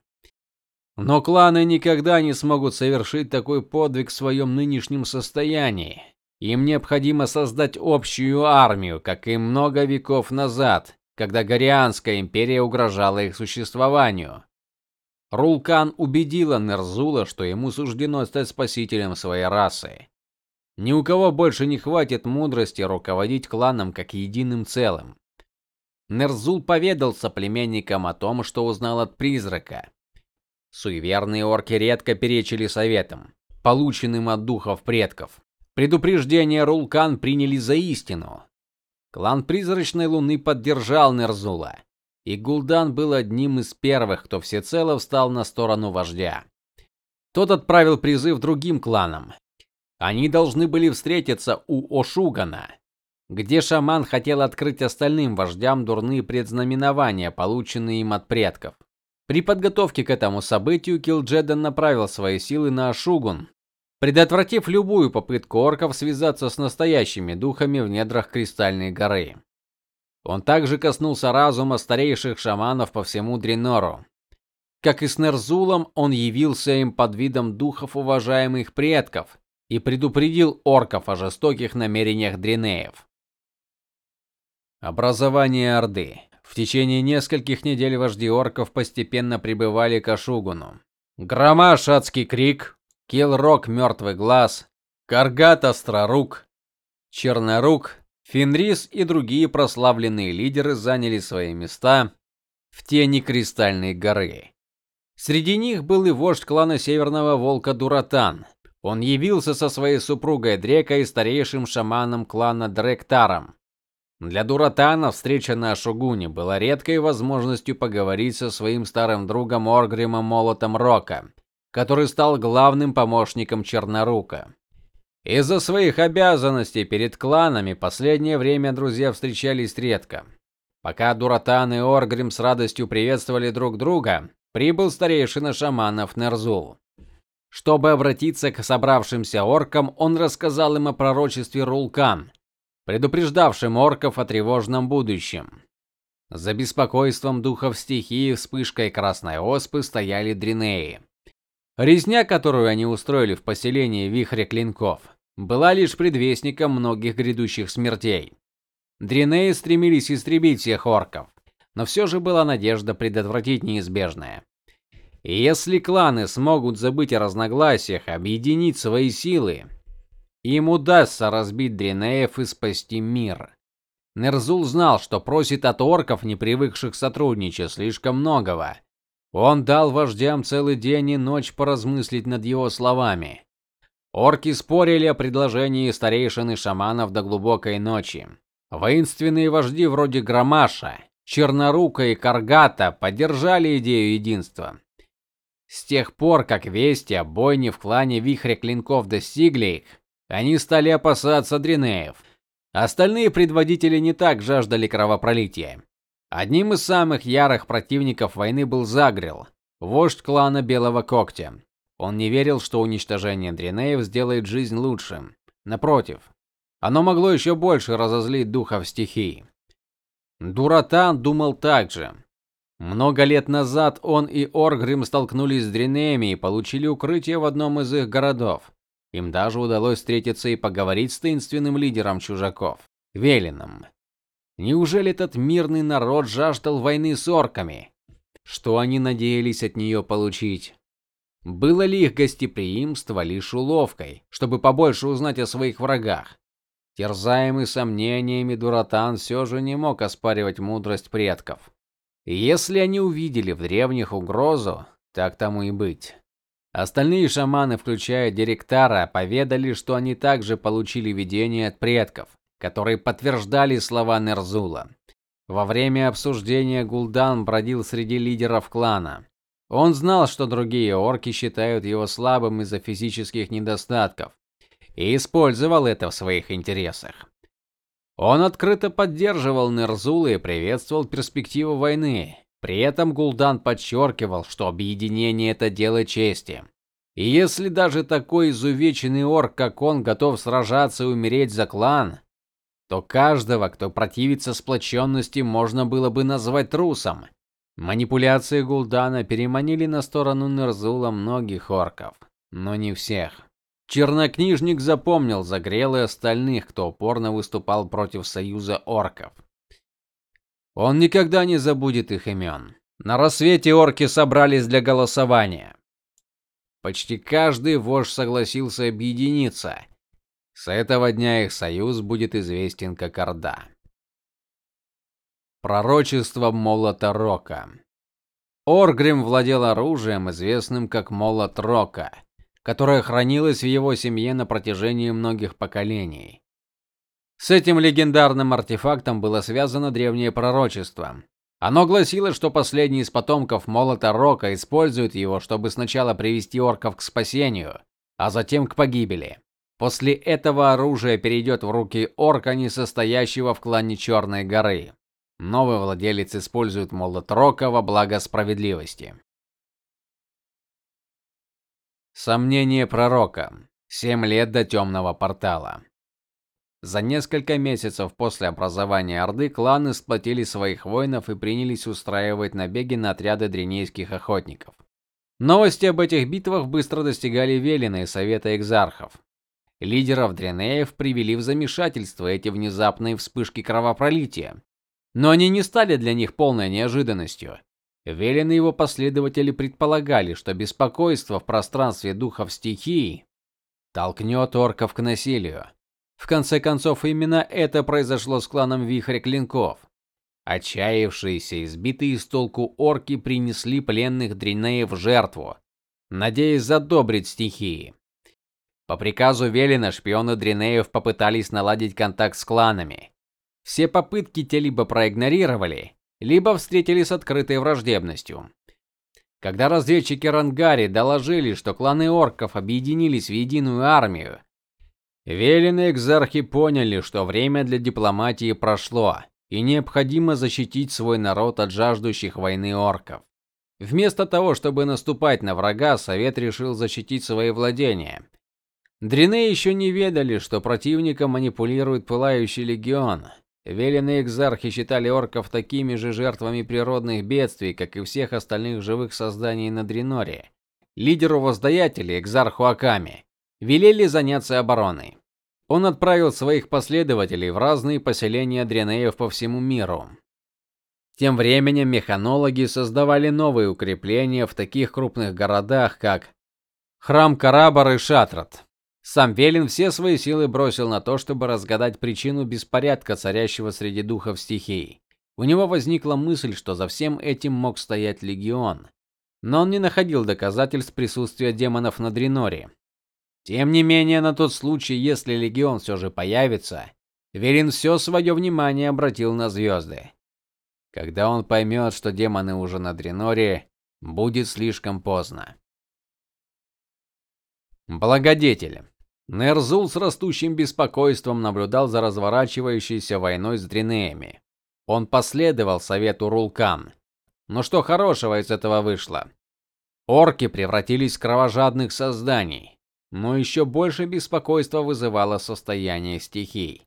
Но кланы никогда не смогут совершить такой подвиг в своем нынешнем состоянии. Им необходимо создать общую армию, как и много веков назад, когда Горианская империя угрожала их существованию. Рулкан убедила Нерзула, что ему суждено стать спасителем своей расы. Ни у кого больше не хватит мудрости руководить кланом как единым целым. Нерзул поведал соплеменникам о том, что узнал от призрака. Суеверные орки редко перечили советам, полученным от духов предков. Предупреждения Рулкан приняли за истину. Клан Призрачной Луны поддержал Нерзула, и Гул'дан был одним из первых, кто всецело встал на сторону вождя. Тот отправил призыв другим кланам. Они должны были встретиться у Ошугана, где шаман хотел открыть остальным вождям дурные предзнаменования, полученные им от предков. При подготовке к этому событию Килджедан направил свои силы на Ашугун, предотвратив любую попытку орков связаться с настоящими духами в недрах Кристальной горы. Он также коснулся разума старейших шаманов по всему Дренору. Как и с Нерзулом, он явился им под видом духов уважаемых предков и предупредил орков о жестоких намерениях дренеев. Образование Орды. В течение нескольких недель вожди орков постепенно прибывали к Ашугуну. Грома шатский крик, Килрок мертвый глаз, Каргат острорук, Чернорук, Фенрис и другие прославленные лидеры заняли свои места в тени Кристальной горы. Среди них был и вождь клана Северного Волка Дуратан. Он явился со своей супругой Дрекой и старейшим шаманом клана Дректаром. Для Дуратана встреча на Шугуне была редкой возможностью поговорить со своим старым другом Оргримом Молотом Рока, который стал главным помощником Чернорука. Из-за своих обязанностей перед кланами последнее время друзья встречались редко. Пока Дуратан и Оргрим с радостью приветствовали друг друга, прибыл старейшина шаманов Нерзул. Чтобы обратиться к собравшимся оркам, он рассказал им о пророчестве Рулкан, предупреждавшим орков о тревожном будущем. За беспокойством духов стихии вспышкой красной оспы стояли дринеи. Резня, которую они устроили в поселении Вихря Клинков, была лишь предвестником многих грядущих смертей. Дринеи стремились истребить всех орков, но все же была надежда предотвратить неизбежное. И если кланы смогут забыть о разногласиях, объединить свои силы, им удастся разбить Дринеев и спасти мир. Нерзул знал, что просит от орков, не привыкших сотрудничать, слишком многого. Он дал вождям целый день и ночь поразмыслить над его словами. Орки спорили о предложении старейшин и шаманов до глубокой ночи. Воинственные вожди вроде Громаша, Чернорука и Каргата поддержали идею единства. С тех пор, как вести о бойне в клане Вихря Клинков достигли их, они стали опасаться дринеев. Остальные предводители не так жаждали кровопролития. Одним из самых ярых противников войны был Загрел, вождь клана Белого Когтя. Он не верил, что уничтожение дринеев сделает жизнь лучше. Напротив, оно могло еще больше разозлить духов стихий. Дуратан думал так же. Много лет назад он и Оргрим столкнулись с дринеями и получили укрытие в одном из их городов. Им даже удалось встретиться и поговорить с таинственным лидером чужаков, Велином. Неужели этот мирный народ жаждал войны с орками? Что они надеялись от нее получить? Было ли их гостеприимство лишь уловкой, чтобы побольше узнать о своих врагах? Терзаемый сомнениями, Дуратан все же не мог оспаривать мудрость предков. если они увидели в древних угрозу, так тому и быть. Остальные шаманы, включая директора, поведали, что они также получили видение от предков, которые подтверждали слова Нерзула. Во время обсуждения Гул'дан бродил среди лидеров клана. Он знал, что другие орки считают его слабым из-за физических недостатков, и использовал это в своих интересах. Он открыто поддерживал Нерзула и приветствовал перспективу войны, при этом Гул'дан подчеркивал, что объединение это дело чести. И если даже такой изувеченный орк, как он, готов сражаться и умереть за клан, то каждого, кто противится сплоченности, можно было бы назвать трусом. Манипуляции Гулдана переманили на сторону Нерзула многих орков, но не всех. Чернокнижник запомнил Загрел и остальных, кто упорно выступал против союза орков. Он никогда не забудет их имен. На рассвете орки собрались для голосования. Почти каждый вождь согласился объединиться. С этого дня их союз будет известен как Орда. Пророчество молота Рока. Оргрим владел оружием, известным как молот Рока, которое хранилось в его семье на протяжении многих поколений. С этим легендарным артефактом было связано древнее пророчество. Оно гласило, что последний из потомков молота Рока использует его, чтобы сначала привести орков к спасению, а затем к погибели. После этого оружие перейдет в руки орка, не состоящего в клане Черной горы. Новый владелец использует молот Рока во благо справедливости. Сомнение пророка. Семь лет до темного портала. За несколько месяцев после образования Орды кланы сплотили своих воинов и принялись устраивать набеги на отряды дренейских охотников. Новости об этих битвах быстро достигали Велина и Совета экзархов. Лидеров дренеев привели в замешательство эти внезапные вспышки кровопролития. Но они не стали для них полной неожиданностью. Велин и его последователи предполагали, что беспокойство в пространстве духов стихии толкнет орков к насилию. В конце концов, именно это произошло с кланом Вихрь Клинков. Отчаявшиеся и сбитые с толку орки принесли пленных дринеев в жертву, надеясь задобрить стихии. По приказу Велина шпионы дринеев попытались наладить контакт с кланами. Все попытки те либо проигнорировали, либо встретили с открытой враждебностью. Когда разведчики Рангари доложили, что кланы орков объединились в единую армию, Велены экзархи поняли, что время для дипломатии прошло, и необходимо защитить свой народ от жаждущих войны орков. Вместо того, чтобы наступать на врага, совет решил защитить свои владения. Дрены еще не ведали, что противником манипулирует пылающий легион. Велены экзархи считали орков такими же жертвами природных бедствий, как и всех остальных живых созданий на Дреноре. Лидеру воздаятелей, экзарху Аками, велели заняться обороной. Он отправил своих последователей в разные поселения дренеев по всему миру. Тем временем механологи создавали новые укрепления в таких крупных городах, как Храм Карабар и Шатрат. Сам Велин все свои силы бросил на то, чтобы разгадать причину беспорядка, царящего среди духов стихий. У него возникла мысль, что за всем этим мог стоять легион, но он не находил доказательств присутствия демонов на Дреноре. Тем не менее, на тот случай, если легион все же появится, Верин все свое внимание обратил на звезды. Когда он поймет, что демоны уже на Дреноре, будет слишком поздно. Благодетель. Нерзул с растущим беспокойством наблюдал за разворачивающейся войной с Дринеями. Он последовал совету Рулкан. Но что хорошего из этого вышло? Орки превратились в кровожадных созданий. Но еще больше беспокойства вызывало состояние стихий.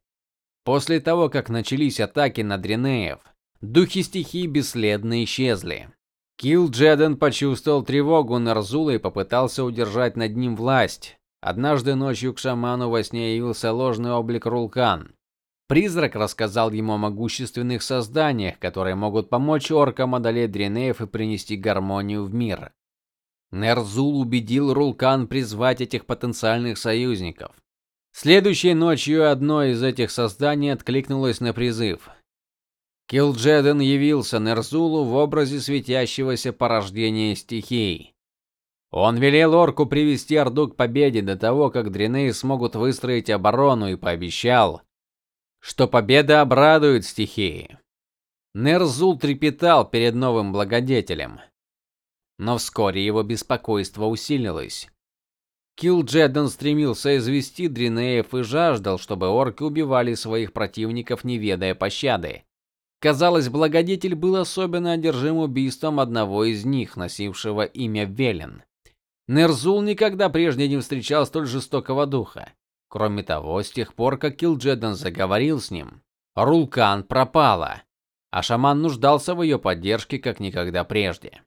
После того, как начались атаки на Дренеев, духи стихий бесследно исчезли. Килл Джеден почувствовал тревогу Нарзула и попытался удержать над ним власть. Однажды ночью к шаману во сне явился ложный облик Рулкан. Призрак рассказал ему о могущественных созданиях, которые могут помочь оркам одолеть Дренеев и принести гармонию в мир. Нерзул убедил Рулкан призвать этих потенциальных союзников. Следующей ночью одно из этих созданий откликнулось на призыв. Килджеден явился Нерзулу в образе светящегося порождения стихий. Он велел орку привести Орду к победе до того, как дренеи смогут выстроить оборону и пообещал, что победа обрадует стихии. Нерзул трепетал перед новым благодетелем. Но вскоре его беспокойство усилилось. Килджеден стремился извести Дринеев и жаждал, чтобы орки убивали своих противников, не ведая пощады. Казалось, благодетель был особенно одержим убийством одного из них, носившего имя Велен. Нерзул никогда прежде не встречал столь жестокого духа. Кроме того, с тех пор, как Килджедан заговорил с ним, Рулкан пропала, а шаман нуждался в ее поддержке как никогда прежде.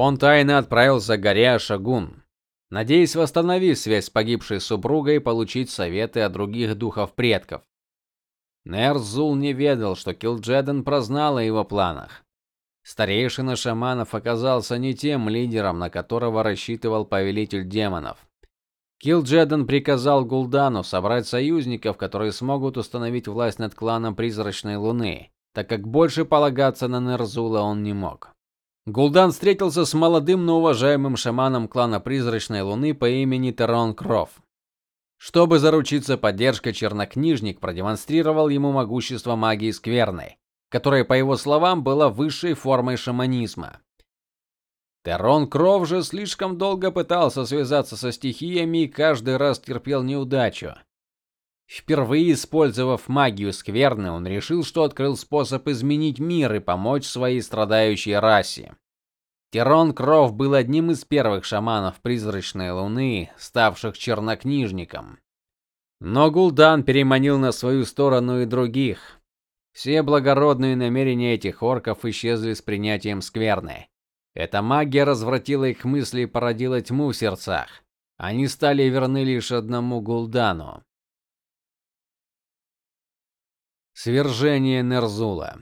Он тайно отправился к горе Ашагун, надеясь восстановить связь с погибшей супругой и получить советы от других духов предков. Нерзул не ведал, что Килджедан прознал о его планах. Старейшина шаманов оказался не тем лидером, на которого рассчитывал повелитель демонов. Килджедан приказал Гулдану собрать союзников, которые смогут установить власть над кланом Призрачной Луны, так как больше полагаться на Нерзула он не мог. Гулдан встретился с молодым, но уважаемым шаманом клана Призрачной Луны по имени Терон Кров. Чтобы заручиться поддержкой, чернокнижник продемонстрировал ему могущество магии скверной, которая, по его словам, была высшей формой шаманизма. Терон Кров же слишком долго пытался связаться со стихиями и каждый раз терпел неудачу. Впервые использовав магию скверны, он решил, что открыл способ изменить мир и помочь своей страдающей расе. Терон Кров был одним из первых шаманов Призрачной Луны, ставших чернокнижником. Но Гул'дан переманил на свою сторону и других. Все благородные намерения этих орков исчезли с принятием скверны. Эта магия развратила их мысли и породила тьму в сердцах. Они стали верны лишь одному Гул'дану. Свержение Нерзула.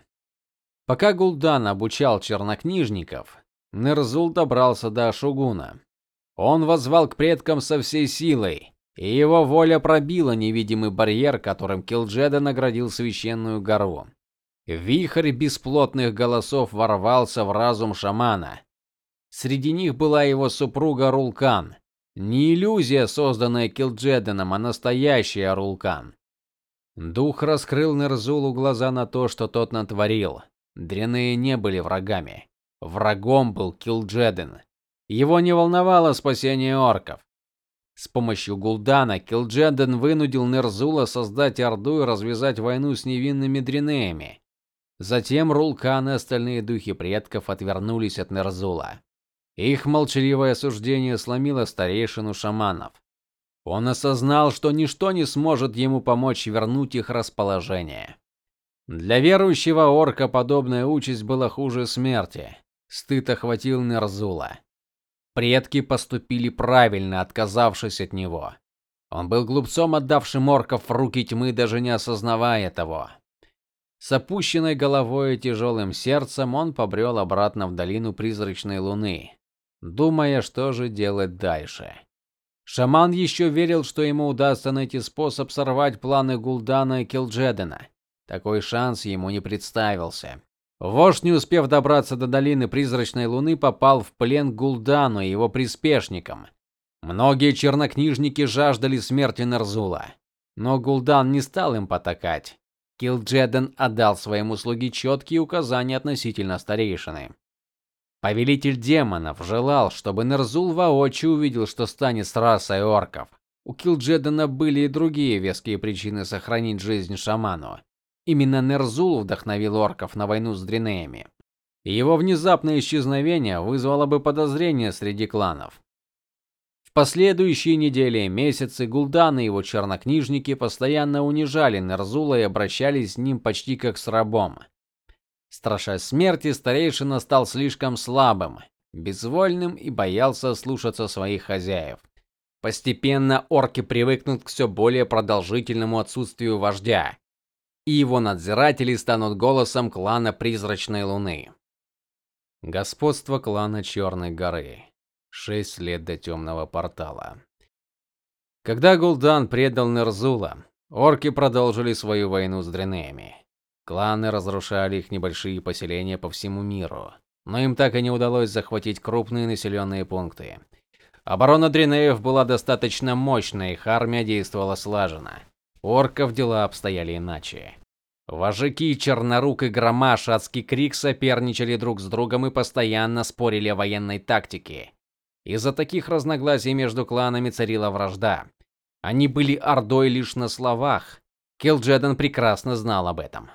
Пока Гул'дан обучал чернокнижников, Нерзул добрался до Шугуна. Он воззвал к предкам со всей силой, и его воля пробила невидимый барьер, которым Килджеда наградил священную гору. Вихрь бесплотных голосов ворвался в разум шамана. Среди них была его супруга Рулкан. Не иллюзия, созданная Килджеданом, а настоящая Рулкан. Дух раскрыл Нерзулу глаза на то, что тот натворил. Дряные не были врагами. Врагом был Килджеден. Его не волновало спасение орков. С помощью Гул'дана Килджеден вынудил Нерзула создать орду и развязать войну с невинными дренеями. Затем Рулкан и остальные духи предков отвернулись от Нерзула. Их молчаливое осуждение сломило старейшину шаманов. Он осознал, что ничто не сможет ему помочь вернуть их расположение. Для верующего орка подобная участь была хуже смерти. Стыд охватил Нерзула. Предки поступили правильно, отказавшись от него. Он был глупцом, отдавшим орков в руки тьмы, даже не осознавая того. С опущенной головой и тяжелым сердцем он побрел обратно в долину призрачной луны, думая, что же делать дальше. Шаман еще верил, что ему удастся найти способ сорвать планы Гул'дана и Килджедена. Такой шанс ему не представился. Вождь, не успев добраться до долины Призрачной Луны, попал в плен к Гул'дану и его приспешникам. Многие чернокнижники жаждали смерти Нарзула, но Гул'дан не стал им потакать. Килджеден отдал своему слуге четкие указания относительно старейшины. Повелитель демонов желал, чтобы Нерзул воочию увидел, что станет с расой орков. У Килджедена были и другие веские причины сохранить жизнь шаману. Именно Нерзул вдохновил орков на войну с дренеями. Его внезапное исчезновение вызвало бы подозрения среди кланов. В последующие недели и месяцы Гул'дан и его чернокнижники постоянно унижали Нерзула и обращались с ним почти как с рабом. Страшась смерти, старейшина стал слишком слабым, безвольным и боялся слушаться своих хозяев. Постепенно орки привыкнут к все более продолжительному отсутствию вождя, и его надзиратели станут голосом клана Призрачной Луны. Господство клана Черной горы. Шесть лет до темного портала. Когда Гул'дан предал Нерзула, орки продолжили свою войну с дренеями. Кланы разрушали их небольшие поселения по всему миру, но им так и не удалось захватить крупные населенные пункты. Оборона Дренеев была достаточно мощной, их армия действовала слаженно. Орков дела обстояли иначе. Вожаки Чернорук и Громаш Адский Крик соперничали друг с другом и постоянно спорили о военной тактике. Из-за таких разногласий между кланами царила вражда. Они были ордой лишь на словах. Килджедан прекрасно знал об этом.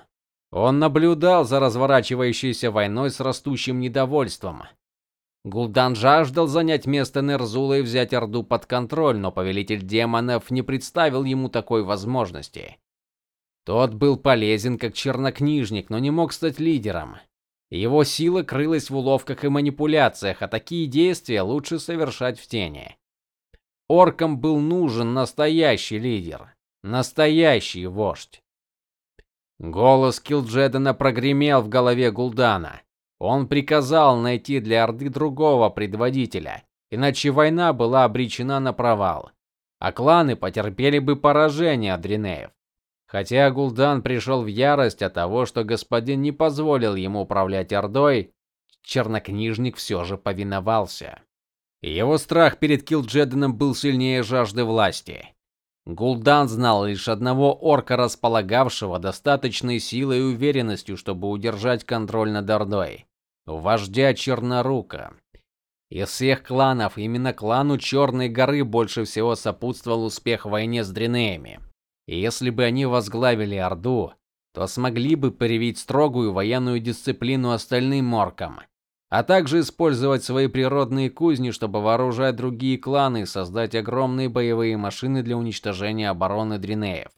Он наблюдал за разворачивающейся войной с растущим недовольством. Гул'дан жаждал занять место Нерзула и взять Орду под контроль, но повелитель демонов не представил ему такой возможности. Тот был полезен как чернокнижник, но не мог стать лидером. Его сила крылась в уловках и манипуляциях, а такие действия лучше совершать в тени. Оркам был нужен настоящий лидер, настоящий вождь. Голос Килджедена прогремел в голове Гул'дана. Он приказал найти для Орды другого предводителя, иначе война была обречена на провал, а кланы потерпели бы поражение от. Хотя Гул'дан пришел в ярость от того, что господин не позволил ему управлять Ордой, чернокнижник все же повиновался. Его страх перед Килджеденом был сильнее жажды власти. Гул'дан знал лишь одного орка, располагавшего достаточной силой и уверенностью, чтобы удержать контроль над Ордой вождя Чернорука. Из всех кланов именно клану Черной горы больше всего сопутствовал успех в войне с Дринеями. И если бы они возглавили Орду, то смогли бы привить строгую военную дисциплину остальным моркам, а также использовать свои природные кузни, чтобы вооружать другие кланы и создать огромные боевые машины для уничтожения обороны Дринеев.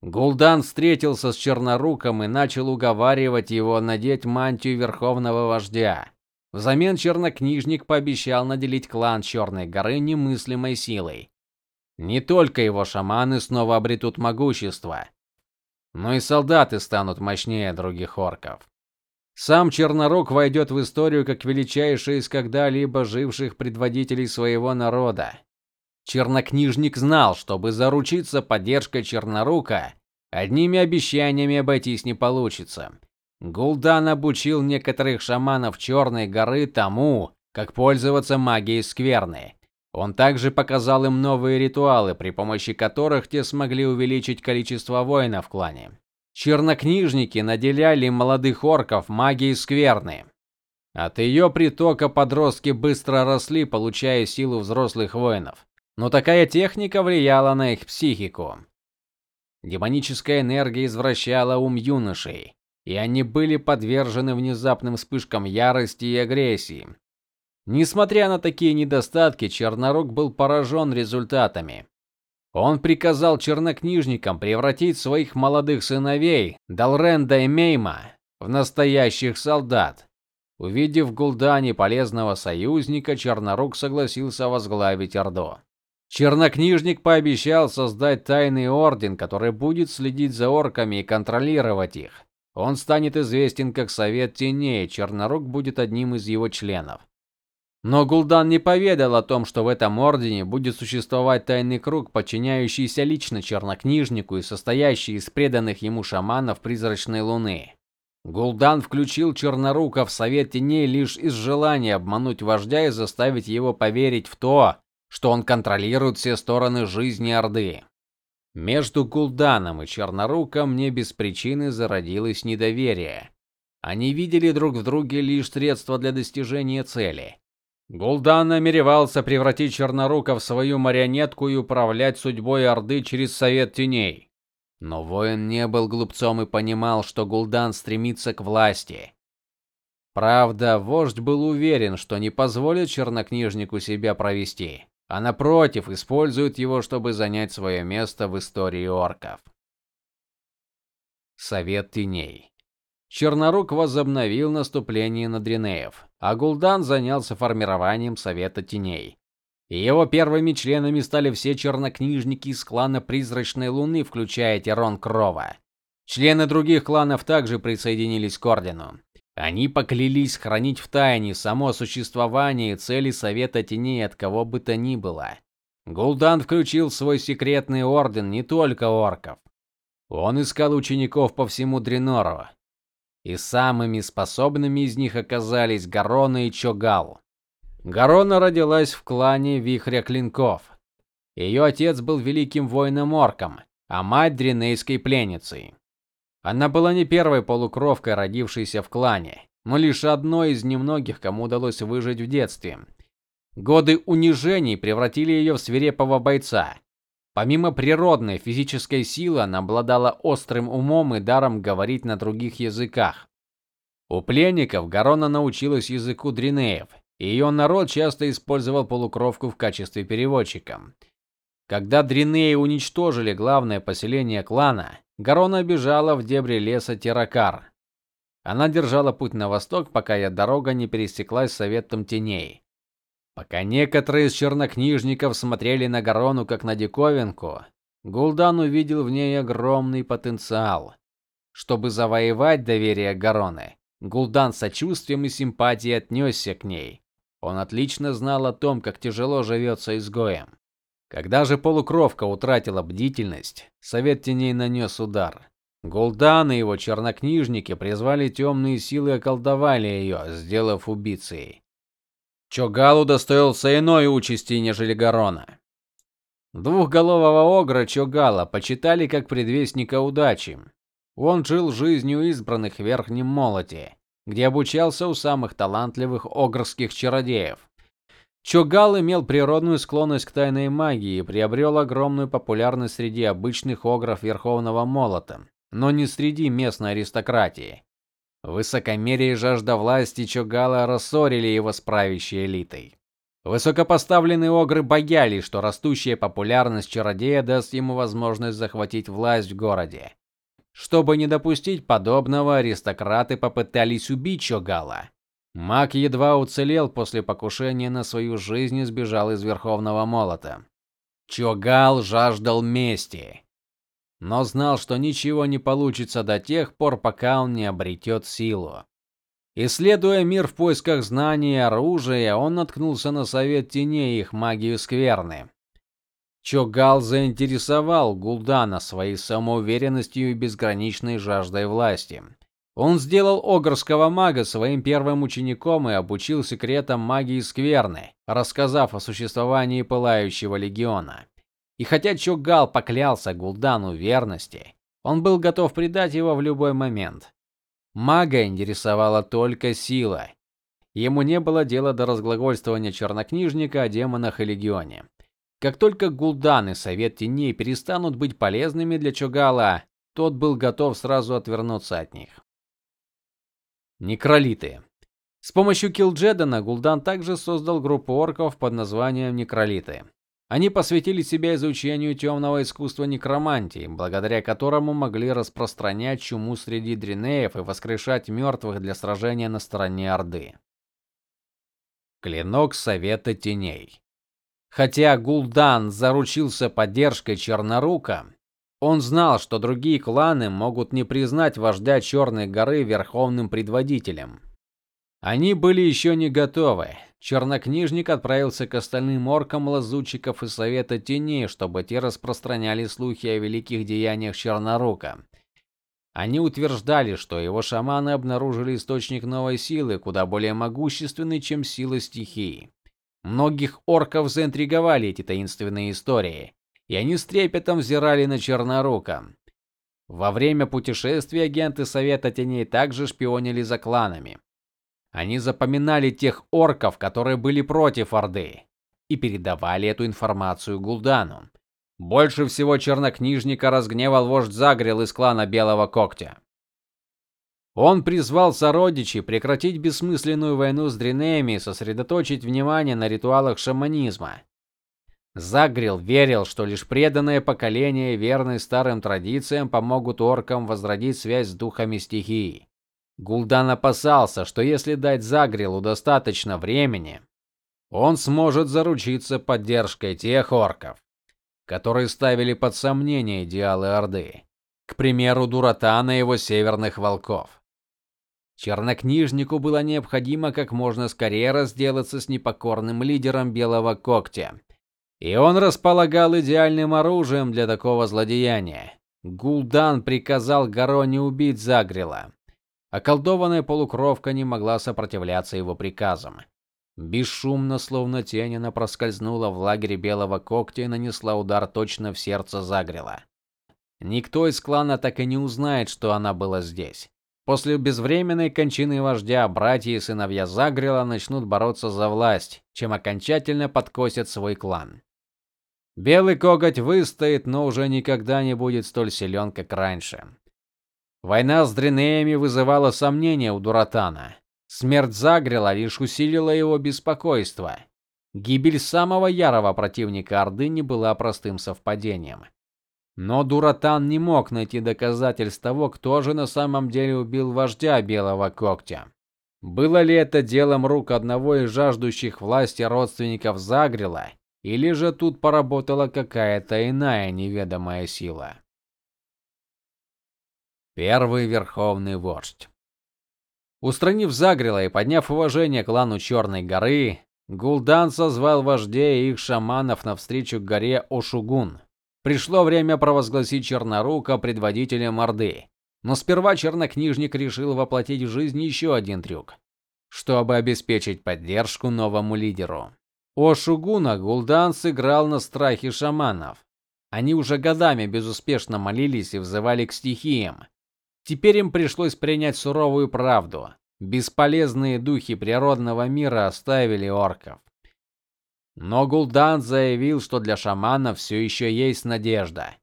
Гул'дан встретился с Черноруком и начал уговаривать его надеть мантию верховного вождя. Взамен чернокнижник пообещал наделить клан Черной горы немыслимой силой. Не только его шаманы снова обретут могущество, но и солдаты станут мощнее других орков. Сам Чернорук войдет в историю как величайший из когда-либо живших предводителей своего народа. Чернокнижник знал, чтобы заручиться поддержкой Чернорука, одними обещаниями обойтись не получится. Гул'дан обучил некоторых шаманов Черной горы тому, как пользоваться магией скверны. Он также показал им новые ритуалы, при помощи которых те смогли увеличить количество воинов в клане. Чернокнижники наделяли молодых орков магией скверны. От ее притока подростки быстро росли, получая силу взрослых воинов. Но такая техника влияла на их психику. Демоническая энергия извращала ум юношей, и они были подвержены внезапным вспышкам ярости и агрессии. Несмотря на такие недостатки, Чернорук был поражен результатами. Он приказал чернокнижникам превратить своих молодых сыновей, Далренда и Мейма, в настоящих солдат. Увидев в Гул'дане полезного союзника, Чернорук согласился возглавить Орду. Чернокнижник пообещал создать тайный орден, который будет следить за орками и контролировать их. Он станет известен как Совет Теней, Чернорук будет одним из его членов. Но Гул'дан не поведал о том, что в этом ордене будет существовать тайный круг, подчиняющийся лично чернокнижнику и состоящий из преданных ему шаманов Призрачной Луны. Гул'дан включил Чернорука в Совет Теней лишь из желания обмануть вождя и заставить его поверить в то, что он контролирует все стороны жизни Орды. Между Гул'даном и Черноруком не без причины зародилось недоверие. Они видели друг в друге лишь средства для достижения цели. Гул'дан намеревался превратить Чернорука в свою марионетку и управлять судьбой Орды через Совет Теней. Но воин не был глупцом и понимал, что Гул'дан стремится к власти. Правда, вождь был уверен, что не позволит чернокнижнику себя провести а напротив, используют его, чтобы занять свое место в истории орков. Совет теней. Чернорук возобновил наступление на Дринеев, а Гул'дан занялся формированием Совета теней. И его первыми членами стали все чернокнижники из клана Призрачной Луны, включая Терон Крова. Члены других кланов также присоединились к ордену. Они поклялись хранить в тайне само существование и цели Совета Теней от кого бы то ни было. Гул'дан включил в свой секретный орден не только орков. Он искал учеников по всему Дренору. И самыми способными из них оказались Гарона и Чогал. Гарона родилась в клане Вихря Клинков. Ее отец был великим воином-орком, а мать дренейской пленницей. Она была не первой полукровкой, родившейся в клане, но лишь одной из немногих, кому удалось выжить в детстве. Годы унижений превратили ее в свирепого бойца. Помимо природной физической силы, она обладала острым умом и даром говорить на других языках. У пленников Гарона научилась языку дринеев, и ее народ часто использовал полукровку в качестве переводчика. Когда дринеи уничтожили главное поселение клана, Гарона бежала в дебри леса Теракар. Она держала путь на восток, пока я дорога не пересеклась с Советом Теней. Пока некоторые из чернокнижников смотрели на Гарону как на диковинку, Гул'дан увидел в ней огромный потенциал. Чтобы завоевать доверие Гароны, Гул'дан с сочувствием и симпатией отнесся к ней. Он отлично знал о том, как тяжело живется изгоем. Когда же полукровка утратила бдительность, Совет Теней нанес удар. Гул'дан и его чернокнижники призвали темные силы и околдовали ее, сделав убийцей. Чогалу достоился иной участи, нежели Гарона. Двухголового огра Чогала почитали как предвестника удачи. Он жил жизнью избранных в Верхнем Молоте, где обучался у самых талантливых огрских чародеев. Чогал имел природную склонность к тайной магии и приобрел огромную популярность среди обычных огров Верховного Молота, но не среди местной аристократии. Высокомерие и жажда власти Чогала рассорили его с правящей элитой. Высокопоставленные огры боялись, что растущая популярность чародея даст ему возможность захватить власть в городе. Чтобы не допустить подобного, аристократы попытались убить Чогала. Маг едва уцелел после покушения на свою жизнь и сбежал из Верховного Молота. Чогал жаждал мести, но знал, что ничего не получится до тех пор, пока он не обретет силу. Исследуя мир в поисках знаний и оружия, он наткнулся на совет теней их магию скверны. Чогал заинтересовал Гул'дана своей самоуверенностью и безграничной жаждой власти. Он сделал огрского мага своим первым учеником и обучил секретам магии скверны, рассказав о существовании пылающего легиона. И хотя Чогал поклялся Гул'дану верности, он был готов предать его в любой момент. Мага интересовала только сила. Ему не было дела до разглагольствования чернокнижника о демонах и легионе. Как только Гул'дан и Совет Теней перестанут быть полезными для Чогала, тот был готов сразу отвернуться от них. Некролиты. С помощью Килджедана Гул'дан также создал группу орков под названием Некролиты. Они посвятили себя изучению темного искусства некромантии, благодаря которому могли распространять чуму среди дринеев и воскрешать мертвых для сражения на стороне Орды. Клинок Совета Теней. Хотя Гул'дан заручился поддержкой Чернорука, он знал, что другие кланы могут не признать вождя Черной горы верховным предводителем. Они были еще не готовы. Чернокнижник отправился к остальным оркам лазутчиков из Совета Теней, чтобы те распространяли слухи о великих деяниях Чернорука. Они утверждали, что его шаманы обнаружили источник новой силы, куда более могущественный, чем сила стихии. Многих орков заинтриговали эти таинственные истории, и они с трепетом взирали на Чернорука. Во время путешествия агенты Совета Теней также шпионили за кланами. Они запоминали тех орков, которые были против Орды, и передавали эту информацию Гул'дану. Больше всего чернокнижника разгневал вождь Загрел из клана Белого Когтя. Он призвал сородичей прекратить бессмысленную войну с дринеями и сосредоточить внимание на ритуалах шаманизма. Загрел верил, что лишь преданное поколение, верные старым традициям, помогут оркам возродить связь с духами стихии. Гул'дан опасался, что если дать Загрелу достаточно времени, он сможет заручиться поддержкой тех орков, которые ставили под сомнение идеалы Орды. К примеру, Дуратана и его северных волков. Чернокнижнику было необходимо как можно скорее разделаться с непокорным лидером Белого Когтя. И он располагал идеальным оружием для такого злодеяния. Гул'дан приказал Гароне убить Загрела. Околдованная полукровка не могла сопротивляться его приказам. Бесшумно, словно тень, она проскользнула в лагере Белого Когтя и нанесла удар точно в сердце Загрела. Никто из клана так и не узнает, что она была здесь. После безвременной кончины вождя братья и сыновья Загрела начнут бороться за власть, чем окончательно подкосят свой клан. Белый коготь выстоит, но уже никогда не будет столь силен, как раньше. Война с Дринеями вызывала сомнения у Дуратана. Смерть Загрела лишь усилила его беспокойство. Гибель самого ярого противника Орды не была простым совпадением. Но Дуратан не мог найти доказательств того, кто же на самом деле убил вождя Белого Когтя. Было ли это делом рук одного из жаждущих власти родственников Загрела, или же тут поработала какая-то иная неведомая сила? Первый верховный вождь. Устранив Загрела и подняв уважение клану Черной горы, Гул'дан созвал вождей и их шаманов на встречу к горе Ошугун. Пришло время провозгласить Чернорука предводителем Орды. Но сперва чернокнижник решил воплотить в жизнь еще один трюк, чтобы обеспечить поддержку новому лидеру. У Шугуна Гул'дан сыграл на страхе шаманов. Они уже годами безуспешно молились и взывали к стихиям. Теперь им пришлось принять суровую правду. Бесполезные духи природного мира оставили орков. Но Гул'дан заявил, что для шаманов все еще есть надежда.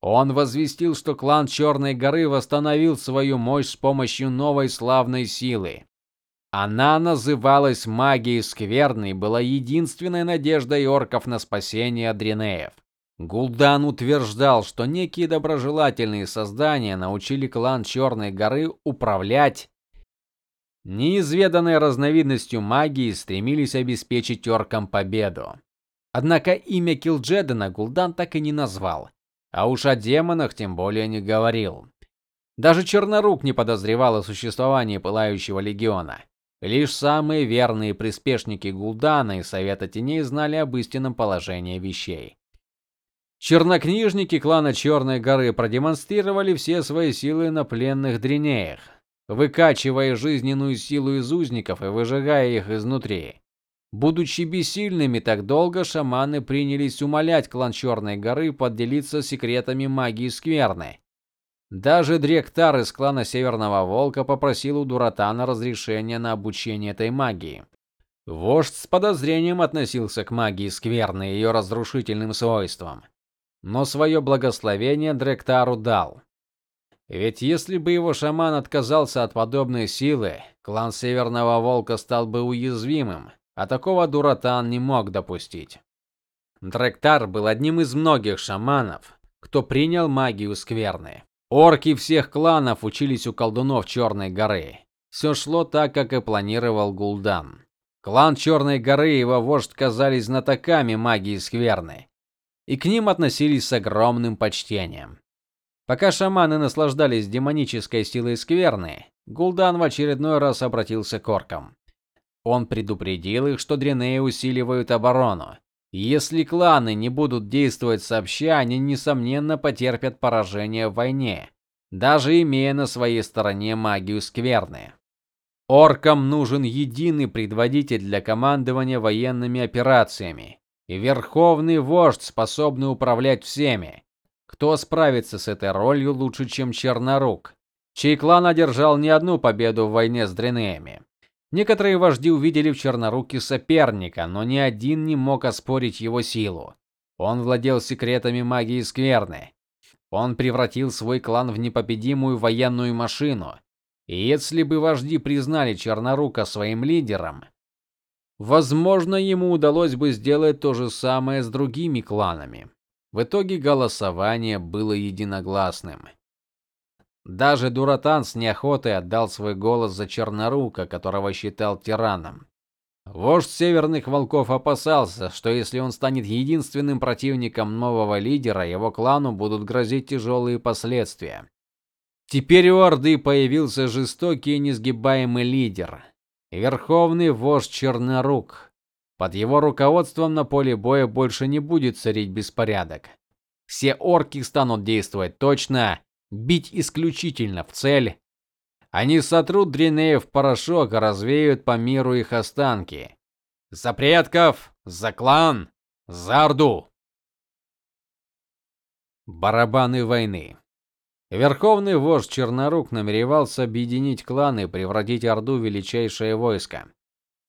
Он возвестил, что клан Черной горы восстановил свою мощь с помощью новой славной силы. Она называлась магией скверной была единственной надеждой орков на спасение Адринеев. Гул'дан утверждал, что некие доброжелательные создания научили клан Черной горы управлять неизведанной разновидностью магии стремились обеспечить оркам победу. Однако имя Килджедена Гул'дан так и не назвал, а уж о демонах тем более не говорил. Даже Чернорук не подозревал о существовании пылающего легиона. Лишь самые верные приспешники Гул'дана и Совета Теней знали об истинном положении вещей. Чернокнижники клана Черной горы продемонстрировали все свои силы на пленных дренеях, выкачивая жизненную силу из узников и выжигая их изнутри. Будучи бессильными так долго, шаманы принялись умолять клан Черной горы поделиться секретами магии скверны. Даже Дректар из клана Северного Волка попросил у Дуратана разрешения на обучение этой магии. Вождь с подозрением относился к магии скверны и ее разрушительным свойствам, но свое благословение Дректару дал. Ведь если бы его шаман отказался от подобной силы, клан Северного Волка стал бы уязвимым, а такого Дуратан не мог допустить. Дректар был одним из многих шаманов, кто принял магию скверны. Орки всех кланов учились у колдунов Черной горы. Все шло так, как и планировал Гул'дан. Клан Черной горы и его вождь казались знатоками магии скверны, и к ним относились с огромным почтением. Пока шаманы наслаждались демонической силой скверны, Гул'дан в очередной раз обратился к оркам. Он предупредил их, что дренеи усиливают оборону. Если кланы не будут действовать сообща, они несомненно потерпят поражение в войне, даже имея на своей стороне магию скверны. Оркам нужен единый предводитель для командования военными операциями и верховный вождь, способный управлять всеми. Кто справится с этой ролью лучше, чем Чернорук, чей клан одержал не одну победу в войне с дренеями? Некоторые вожди увидели в Черноруке соперника, но ни один не мог оспорить его силу. Он владел секретами магии скверны. Он превратил свой клан в непобедимую военную машину. И если бы вожди признали Чернорука своим лидером, возможно, ему удалось бы сделать то же самое с другими кланами. В итоге голосование было единогласным. Даже Дуратан с неохотой отдал свой голос за Чернорука, которого считал тираном. Вождь Северных Волков опасался, что если он станет единственным противником нового лидера, его клану будут грозить тяжелые последствия. Теперь у Орды появился жестокий и несгибаемый лидер, верховный вождь Чернорук. Под его руководством на поле боя больше не будет царить беспорядок. Все орки станут действовать точно бить исключительно в цель. Они сотрут дренеев в порошок, и развеют по миру их останки. За предков, за клан, за Орду. Барабаны войны. Верховный вождь Чернорук намеревался объединить кланы и превратить Орду в величайшее войско.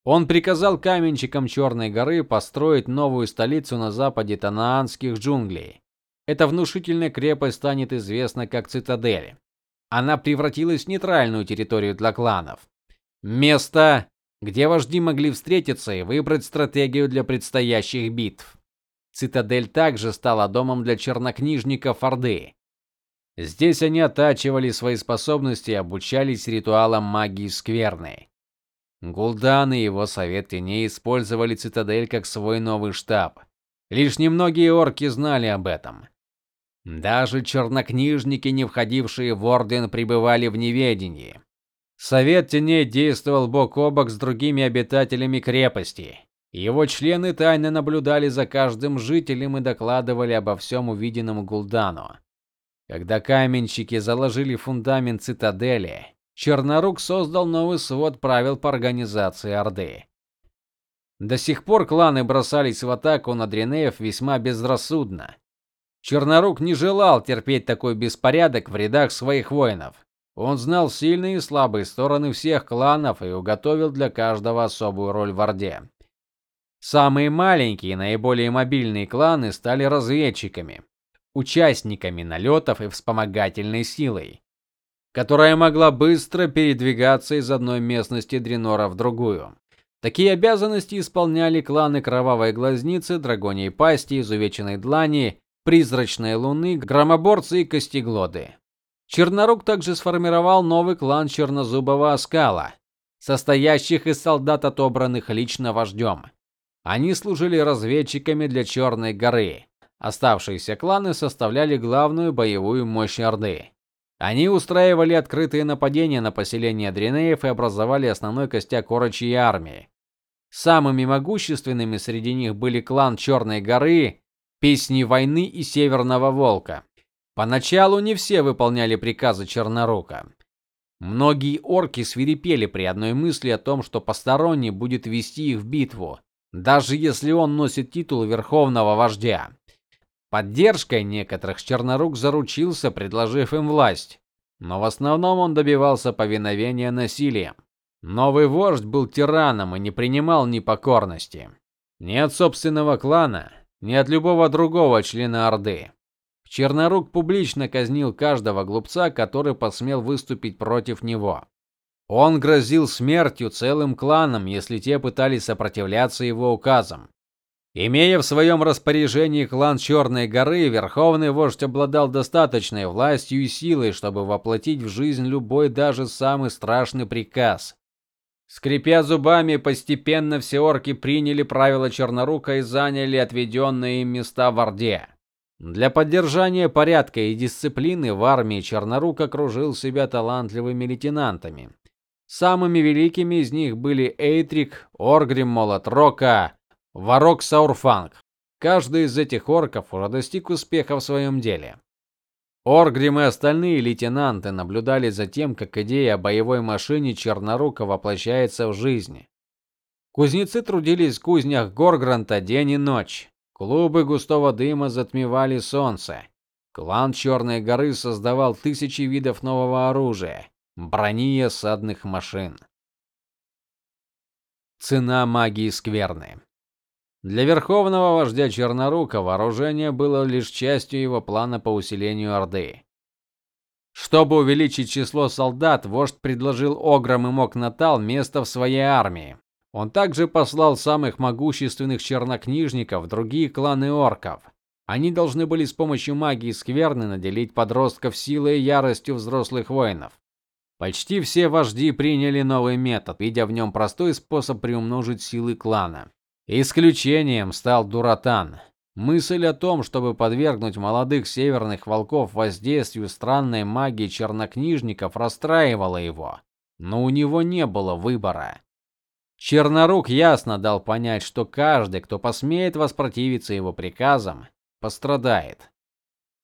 Он приказал каменщикам Черной горы построить новую столицу на западе Танаанских джунглей. Эта внушительная крепость станет известна как цитадель. Она превратилась в нейтральную территорию для кланов. Место, где вожди могли встретиться и выбрать стратегию для предстоящих битв. Цитадель также стала домом для чернокнижников Орды. Здесь они оттачивали свои способности и обучались ритуалам магии скверны. Гул'дан и его совет теней использовали цитадель как свой новый штаб. Лишь немногие орки знали об этом. Даже чернокнижники, не входившие в орден, пребывали в неведении. Совет теней действовал бок о бок с другими обитателями крепости. Его члены тайно наблюдали за каждым жителем и докладывали обо всем увиденном Гул'дану. Когда каменщики заложили фундамент цитадели, Чернорук создал новый свод правил по организации Орды. До сих пор кланы бросались в атаку на Дренеев весьма безрассудно. Чернорук не желал терпеть такой беспорядок в рядах своих воинов. Он знал сильные и слабые стороны всех кланов и уготовил для каждого особую роль в Орде. Самые маленькие, наиболее мобильные кланы стали разведчиками, участниками налетов и вспомогательной силой, которая могла быстро передвигаться из одной местности Дренора в другую. Такие обязанности исполняли кланы Кровавой Глазницы, Драгоньей Пасти, Изувеченной Длани, Призрачной Луны, Громоборцы и Костеглоды. Чернорук также сформировал новый клан Чернозубого Оскала, состоящих из солдат, отобранных лично вождем. Они служили разведчиками для Черной горы. Оставшиеся кланы составляли главную боевую мощь Орды. Они устраивали открытые нападения на поселения Дренеев и образовали основной костяк орочьей армии. Самыми могущественными среди них были клан Черной горы, Песни войны и Северного волка. Поначалу не все выполняли приказы Чернорука. Многие орки свирепели при одной мысли о том, что посторонний будет вести их в битву даже если он носит титул верховного вождя. Поддержкой некоторых Чернорук заручился, предложив им власть, но в основном он добивался повиновения насилием. Новый вождь был тираном и не принимал непокорности ни от собственного клана, ни от любого другого члена орды. Чернорук публично казнил каждого глупца, который посмел выступить против него. Он грозил смертью целым кланам, если те пытались сопротивляться его указам. Имея в своем распоряжении клан Черной горы, верховный вождь обладал достаточной властью и силой, чтобы воплотить в жизнь любой даже самый страшный приказ. Скрипя зубами, постепенно все орки приняли правила Чернорука и заняли отведенные им места в Орде. Для поддержания порядка и дисциплины в армии Чернорук окружил себя талантливыми лейтенантами, Самыми великими из них были Эйтрик, Оргрим Молот Варок Саурфанг. Каждый из этих орков уже достиг успеха в своем деле. Оргрим и остальные лейтенанты наблюдали за тем, как идея о боевой машине Чернорука воплощается в жизнь. Кузнецы трудились в кузнях Горгранта день и ночь. Клубы густого дыма затмевали солнце. Клан Черной горы создавал тысячи видов нового оружия брони и осадных машин. Цена магии скверны. Для верховного вождя Чернорука вооружение было лишь частью его плана по усилению Орды. Чтобы увеличить число солдат, вождь предложил Ограм и Мокнатал место в своей армии. Он также послал самых могущественных чернокнижников в другие кланы орков. Они должны были с помощью магии скверны наделить подростков силой и яростью взрослых воинов. Почти все вожди приняли новый метод, видя в нем простой способ приумножить силы клана. Исключением стал Дуратан. Мысль о том, чтобы подвергнуть молодых северных волков воздействию странной магии чернокнижников, расстраивала его, но у него не было выбора. Чернорук ясно дал понять, что каждый, кто посмеет воспротивиться его приказам, пострадает,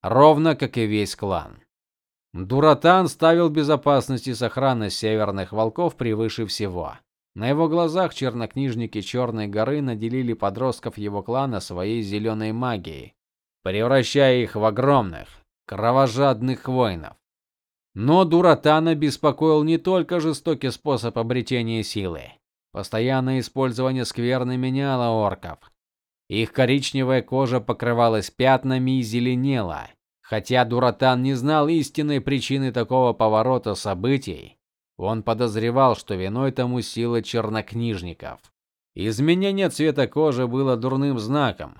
ровно как и весь клан. Дуратан ставил безопасность и сохранность северных волков превыше всего. На его глазах чернокнижники Черной горы наделили подростков его клана своей зеленой магией, превращая их в огромных, кровожадных воинов. Но Дуратана беспокоил не только жестокий способ обретения силы. Постоянное использование скверны меняло орков. Их коричневая кожа покрывалась пятнами и зеленела. Хотя Дуратан не знал истинной причины такого поворота событий, Он подозревал, что виной тому сила чернокнижников. Изменение цвета кожи было дурным знаком.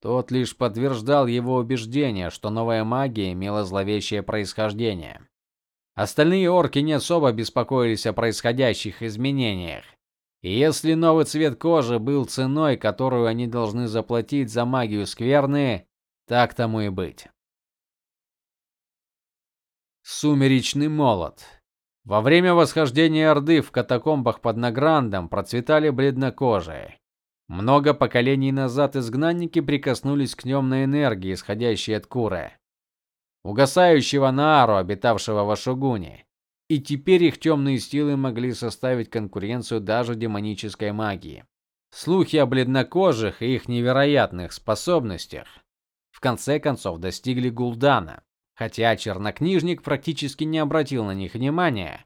Тот лишь подтверждал его убеждение, что новая магия имела зловещее происхождение. Остальные орки не особо беспокоились о происходящих изменениях. И если новый цвет кожи был ценой, которую они должны заплатить за магию скверны, так тому и быть. Сумеречный молот. Во время восхождения Орды в катакомбах под Награндом процветали бледнокожие. Много поколений назад изгнанники прикоснулись к темной энергии, исходящей от Куры, угасающего Наару, обитавшего в Ашугуне. И теперь их темные силы могли составить конкуренцию даже демонической магии. Слухи о бледнокожих и их невероятных способностях в конце концов достигли Гул'дана. Хотя чернокнижник практически не обратил на них внимания,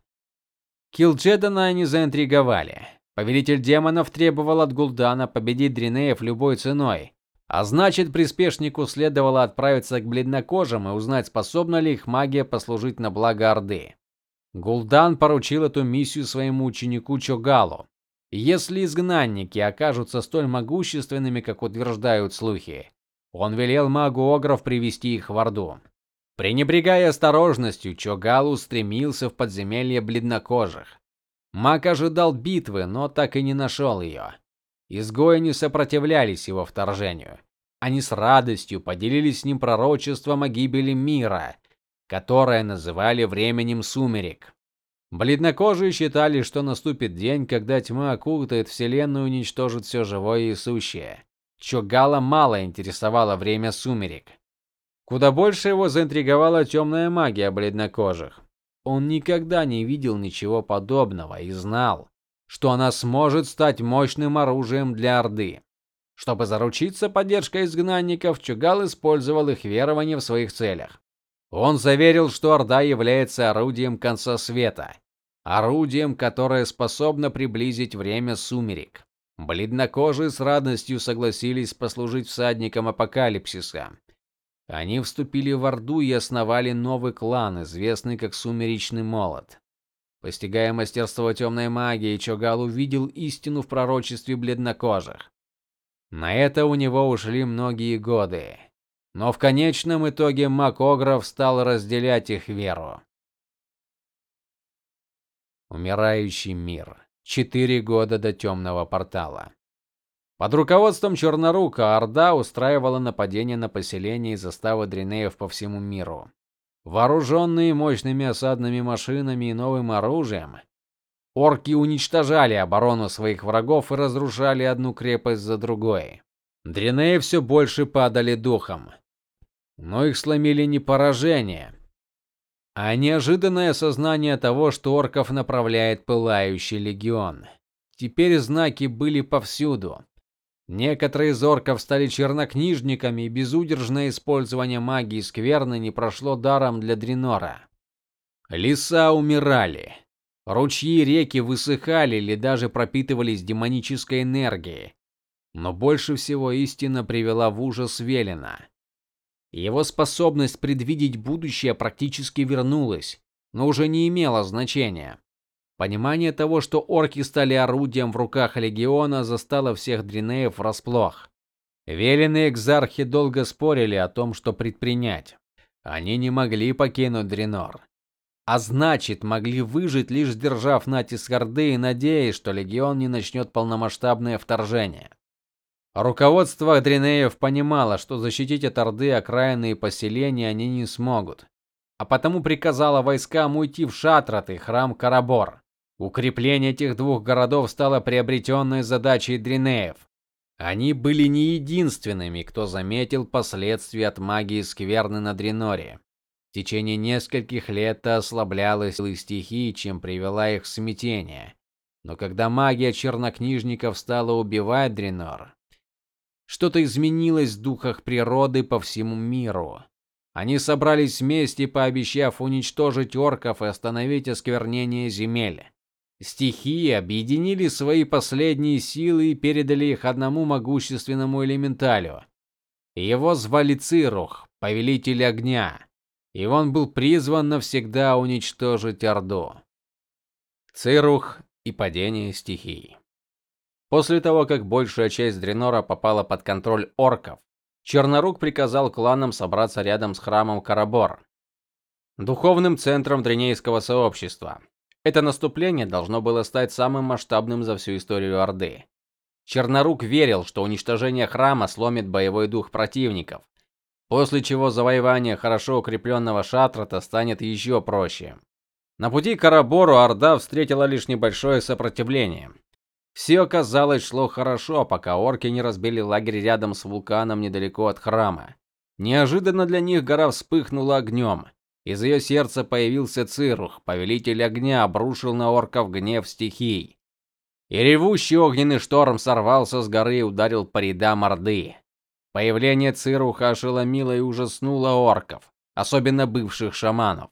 Килджедана они заинтриговали. Повелитель демонов требовал от Гул'дана победить Дринеев любой ценой, а значит, приспешнику следовало отправиться к бледнокожим и узнать, способна ли их магия послужить на благо Орды. Гул'дан поручил эту миссию своему ученику Чогалу. Если изгнанники окажутся столь могущественными, как утверждают слухи, он велел магу Огров привести их в Орду. Пренебрегая осторожностью, Чогал устремился в подземелье бледнокожих. Маг ожидал битвы, но так и не нашел ее. Изгои не сопротивлялись его вторжению. Они с радостью поделились с ним пророчеством о гибели мира, которое называли временем сумерек. Бледнокожие считали, что наступит день, когда тьма окутает вселенную и уничтожит все живое и сущее. Чогала мало интересовало время сумерек. Куда больше его заинтриговала темная магия бледнокожих. Он никогда не видел ничего подобного и знал, что она сможет стать мощным оружием для Орды. Чтобы заручиться поддержкой изгнанников, Чугал использовал их верования в своих целях. Он заверил, что Орда является орудием конца света, орудием, которое способно приблизить время сумерек. Бледнокожие с радостью согласились послужить всадникам апокалипсиса. Они вступили в Орду и основали новый клан, известный как Сумеречный молот. Постигая мастерство темной магии, Чогал увидел истину в пророчестве бледнокожих. На это у него ушли многие годы, но в конечном итоге Макогров стал разделять их веру. Умирающий мир. Четыре года до темного портала. Под руководством Чернорука Орда устраивала нападения на поселения и заставы дренеев по всему миру. Вооруженные мощными осадными машинами и новым оружием, орки уничтожали оборону своих врагов и разрушали одну крепость за другой. Дренеи все больше падали духом. Но их сломили не поражение, а неожиданное осознание того, что орков направляет пылающий легион. Теперь знаки были повсюду. Некоторые из орков стали чернокнижниками, и безудержное использование магии скверны не прошло даром для Дренора. Леса умирали. Ручьи и реки высыхали или даже пропитывались демонической энергией. Но больше всего истина привела в ужас Велена. Его способность предвидеть будущее практически вернулась, но уже не имела значения. Понимание того, что орки стали орудием в руках легиона, застало всех дринеев врасплох. Велены экзархи долго спорили о том, что предпринять. Они не могли покинуть Дренор. А значит, могли выжить, лишь сдержав натиск Орды и надеясь, что легион не начнет полномасштабное вторжение. Руководство Дринеев понимало, что защитить от Орды окраины и поселения они не смогут, а потому приказало войскам уйти в Шатрат и храм Карабор. Укрепление этих двух городов стало приобретенной задачей дринеев. Они были не единственными, кто заметил последствия от магии скверны на Дреноре. В течение нескольких лет та ослабляла силы стихии, чем привела их в смятение. Но когда магия чернокнижников стала убивать Дренор, что-то изменилось в духах природы по всему миру. Они собрались вместе, пообещав уничтожить орков и остановить осквернение земель. Стихии объединили свои последние силы и передали их одному могущественному элементалю. Его звали Цирух, повелитель огня, и он был призван навсегда уничтожить Орду. Цирух и падение стихий. После того, как большая часть Дренора попала под контроль орков, Чернорук приказал кланам собраться рядом с храмом Карабор, духовным центром дренейского сообщества. Это наступление должно было стать самым масштабным за всю историю Орды. Чернорук верил, что уничтожение храма сломит боевой дух противников, после чего завоевание хорошо укрепленного Шатрата станет еще проще. На пути к Карабору Орда встретила лишь небольшое сопротивление. Все, казалось, шло хорошо, пока орки не разбили лагерь рядом с вулканом недалеко от храма. Неожиданно для них гора вспыхнула огнем. Из ее сердца появился Цирух, повелитель огня, обрушил на орков гнев стихий. И ревущий огненный шторм сорвался с горы и ударил по рядам Орды. Появление Цируха ошеломило и ужаснуло орков, особенно бывших шаманов.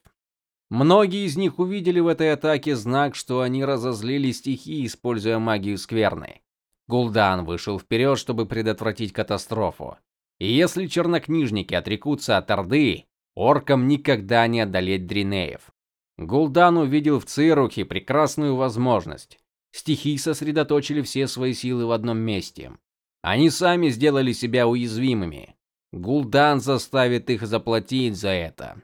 Многие из них увидели в этой атаке знак, что они разозлили стихии, используя магию скверны. Гул'дан вышел вперед, чтобы предотвратить катастрофу. И если чернокнижники отрекутся от Орды, Оркам никогда не одолеть дринеев. Гул'дан увидел в Цирухе прекрасную возможность. Стихии сосредоточили все свои силы в одном месте. Они сами сделали себя уязвимыми. Гул'дан заставит их заплатить за это.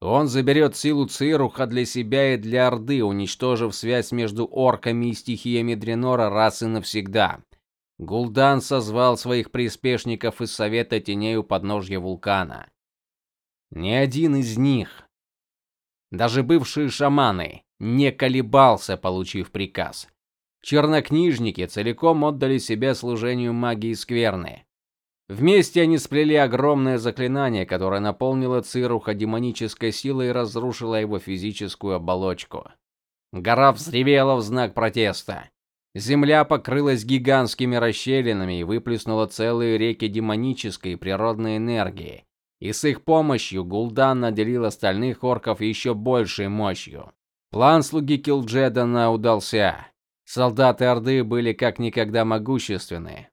Он заберет силу Цируха для себя и для Орды, уничтожив связь между орками и стихиями Дренора раз и навсегда. Гул'дан созвал своих приспешников из Совета Теней у подножья вулкана. Ни один из них, даже бывшие шаманы, не колебался, получив приказ. Чернокнижники целиком отдали себя служению магии скверны. Вместе они сплели огромное заклинание, которое наполнило Цируха демонической силой и разрушило его физическую оболочку. Гора взревела в знак протеста. Земля покрылась гигантскими расщелинами и выплеснула целые реки демонической природной энергии, и с их помощью Гул'дан наделил остальных орков еще большей мощью. План слуги Килджедана удался. Солдаты Орды были как никогда могущественны.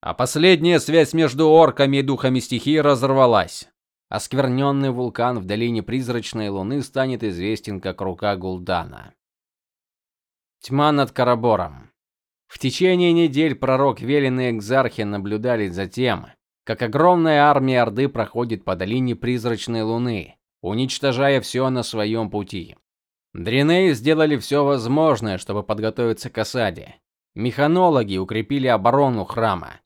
А последняя связь между орками и духами стихии разорвалась. Оскверненный вулкан в долине Призрачной Луны станет известен как рука Гул'дана. Тьма над Карабором. В течение недель пророк Велин и Экзархи наблюдали за тем, как огромная армия Орды проходит по долине Призрачной Луны, уничтожая все на своем пути. Дренеи сделали все возможное, чтобы подготовиться к осаде. Механологи укрепили оборону храма.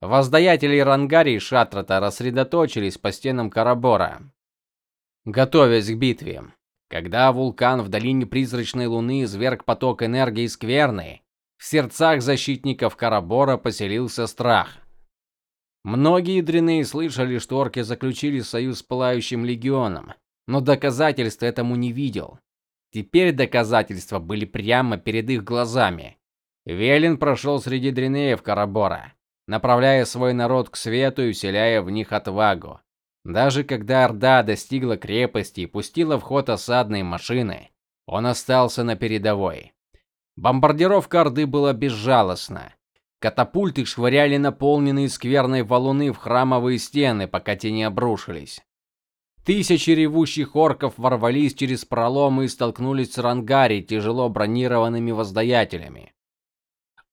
Воздаятели Рангари и Шатрата рассредоточились по стенам Карабора, готовясь к битве. Когда вулкан в долине Призрачной Луны изверг поток энергии скверны, в сердцах защитников Карабора поселился страх. Многие дренеи слышали, что орки заключили союз с Пылающим легионом, но доказательств этому не видел. Теперь доказательства были прямо перед их глазами. Велин прошел среди дренеев Карабора, направляя свой народ к свету и вселяя в них отвагу. Даже когда Орда достигла крепости и пустила в ход осадные машины, он остался на передовой. Бомбардировка Орды была безжалостна. Катапульты швыряли наполненные скверной валуны в храмовые стены, пока те не обрушились. Тысячи ревущих орков ворвались через проломы и столкнулись с рангари, тяжело бронированными воздаятелями.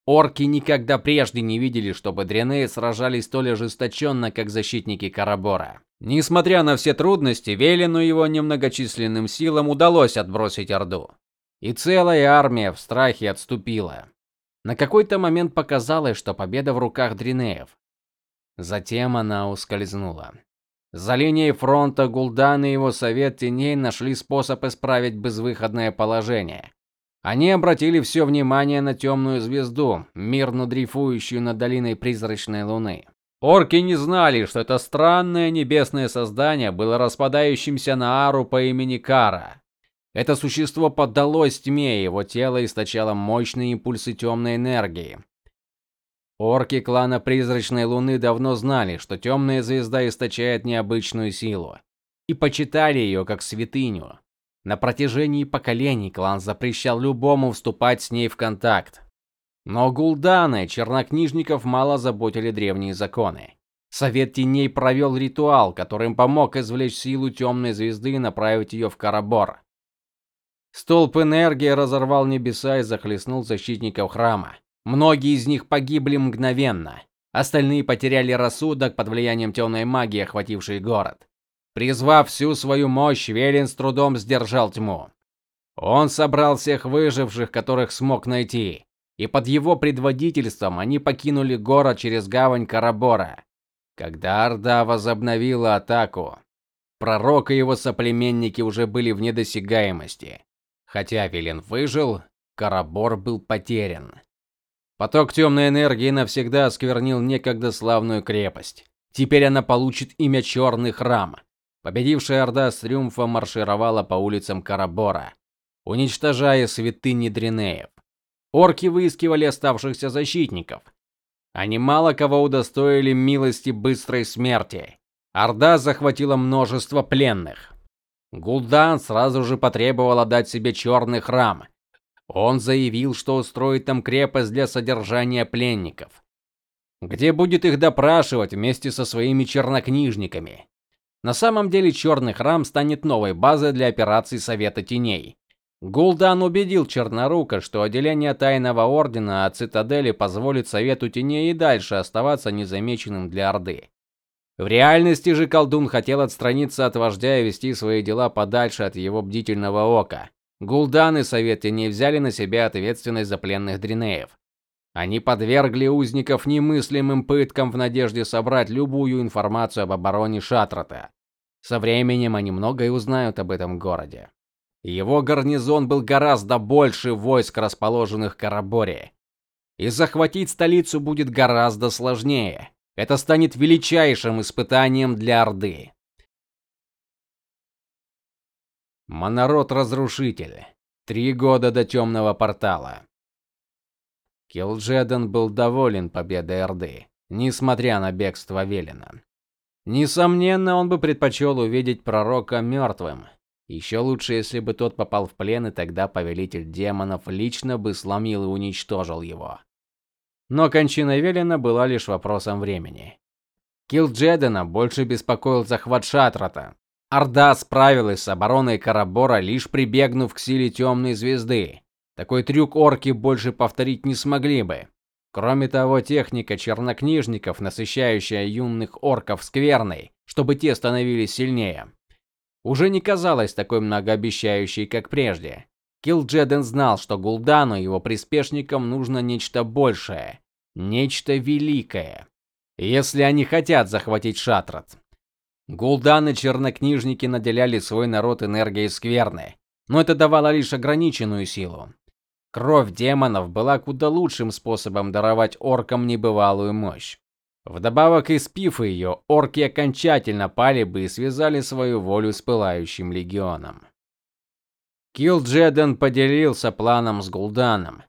Орки никогда прежде не видели, чтобы дренеи сражались столь ожесточенно, как защитники Карабора. Несмотря на все трудности, Велину его немногочисленным силам удалось отбросить орду, и целая армия в страхе отступила. На какой-то момент показалось, что победа в руках дринеев. Затем она ускользнула. За линией фронта Гул'дан и его совет теней нашли способ исправить безвыходное положение. Они обратили все внимание на темную звезду, мирно дрейфующую над долиной призрачной луны. Орки не знали, что это странное небесное создание было распадающимся на ару по имени Кара. Это существо поддалось тьме, его тело источало мощные импульсы темной энергии. Орки клана Призрачной Луны давно знали, что темная звезда источает необычную силу, и почитали ее как святыню. На протяжении поколений клан запрещал любому вступать с ней в контакт. Но Гул'дана и чернокнижников мало заботили древние законы. Совет теней провел ритуал, которым помог извлечь силу темной звезды и направить ее в Карабор. Столб энергии разорвал небеса и захлестнул защитников храма. Многие из них погибли мгновенно. Остальные потеряли рассудок под влиянием темной магии, охватившей город. Призвав всю свою мощь, Велин с трудом сдержал тьму. Он собрал всех выживших, которых смог найти, и под его предводительством они покинули город через гавань Карабора. Когда Орда возобновила атаку, пророк и его соплеменники уже были в недосягаемости. Хотя Велин выжил, Карабор был потерян. Поток темной энергии навсегда осквернил некогда славную крепость. Теперь она получит имя Черный храм. Победившая орда с триумфом маршировала по улицам Карабора, уничтожая святыни Дринеев. Орки выискивали оставшихся защитников. Они мало кого удостоили милости быстрой смерти. Орда захватила множество пленных. Гул'дан сразу же потребовал отдать себе черный храм, он заявил, что устроит там крепость для содержания пленников, где будет их допрашивать вместе со своими чернокнижниками. На самом деле Черный храм станет новой базой для операций Совета Теней. Гул'дан убедил Чернорука, что отделение Тайного ордена от цитадели позволит Совету Теней и дальше оставаться незамеченным для Орды. В реальности же колдун хотел отстраниться от вождя и вести свои дела подальше от его бдительного ока. Гул'дан и Совет Теней взяли на себя ответственность за пленных дринеев. Они подвергли узников немыслимым пыткам в надежде собрать любую информацию об обороне Шатрата. Со временем они многое узнают об этом городе. Его гарнизон был гораздо больше войск, расположенных в Караборе. И захватить столицу будет гораздо сложнее. Это станет величайшим испытанием для Орды. Монород-разрушитель. Три года до темного портала. Килджедан был доволен победой Орды, несмотря на бегство Велина. Несомненно, он бы предпочел увидеть пророка мертвым. Еще лучше, если бы тот попал в плен, и тогда повелитель демонов лично бы сломил и уничтожил его. Но кончина Велина была лишь вопросом времени. Килджедена больше беспокоил захват Шатрата, Орда справилась с обороной Карабора, лишь прибегнув к силе темной звезды. Такой трюк орки больше повторить не смогли бы. Кроме того, техника чернокнижников, насыщающая юных орков скверной, чтобы те становились сильнее, уже не казалась такой многообещающей, как прежде. Килджеден знал, что Гул'дану и его приспешникам нужно нечто большее, нечто великое, если они хотят захватить Шатрат. Гул'дан и чернокнижники наделяли свой народ энергией скверны, но это давало лишь ограниченную силу. Кровь демонов была куда лучшим способом даровать оркам небывалую мощь. Вдобавок, испив ее, орки окончательно пали бы и связали свою волю с пылающим легионом. Килджеден поделился планом с Гул'даном,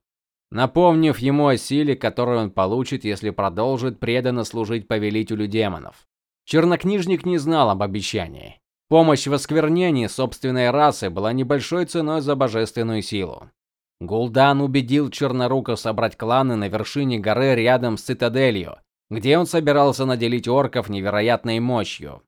напомнив ему о силе, которую он получит, если продолжит преданно служить повелителю демонов. Чернокнижник не знал об обещании. Помощь в осквернении собственной расы была небольшой ценой за божественную силу. Гул'дан убедил Чернорука собрать кланы на вершине горы рядом с цитаделью, где он собирался наделить орков невероятной мощью.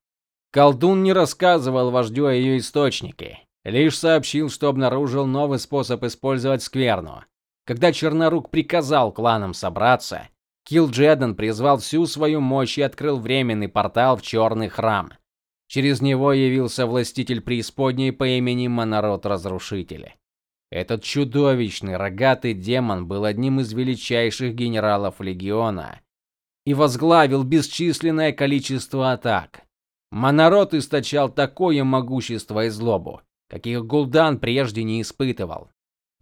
Колдун не рассказывал вождю о ее источнике, лишь сообщил, что обнаружил новый способ использовать скверну. Когда Чернорук приказал кланам собраться, Килджеден призвал всю свою мощь и открыл временный портал в Черный храм. Через него явился властитель преисподней по имени Монород Разрушитель. Этот чудовищный рогатый демон был одним из величайших генералов легиона и возглавил бесчисленное количество атак. Монород источал такое могущество и злобу, каких Гул'дан прежде не испытывал.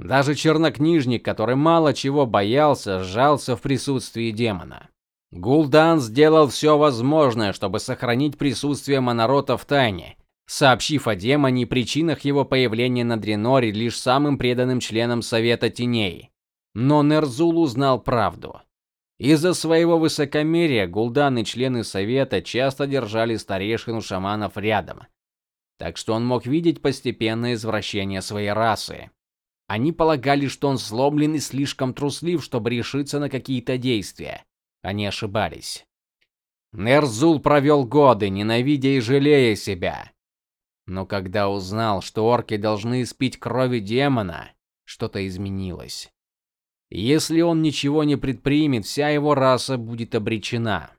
Даже чернокнижник, который мало чего боялся, сжался в присутствии демона. Гул'дан сделал все возможное, чтобы сохранить присутствие Монорота в тайне, сообщив о демоне и причинах его появления на Дреноре лишь самым преданным членам Совета Теней. Но Нерзул узнал правду. Из-за своего высокомерия Гул'дан и члены Совета часто держали старейшину шаманов рядом, так что он мог видеть постепенное извращение своей расы. Они полагали, что он сломлен и слишком труслив, чтобы решиться на какие-то действия. Они ошибались. Нерзул провел годы, ненавидя и жалея себя. Но когда узнал, что орки должны испить крови демона, что-то изменилось. Если он ничего не предпримет, вся его раса будет обречена.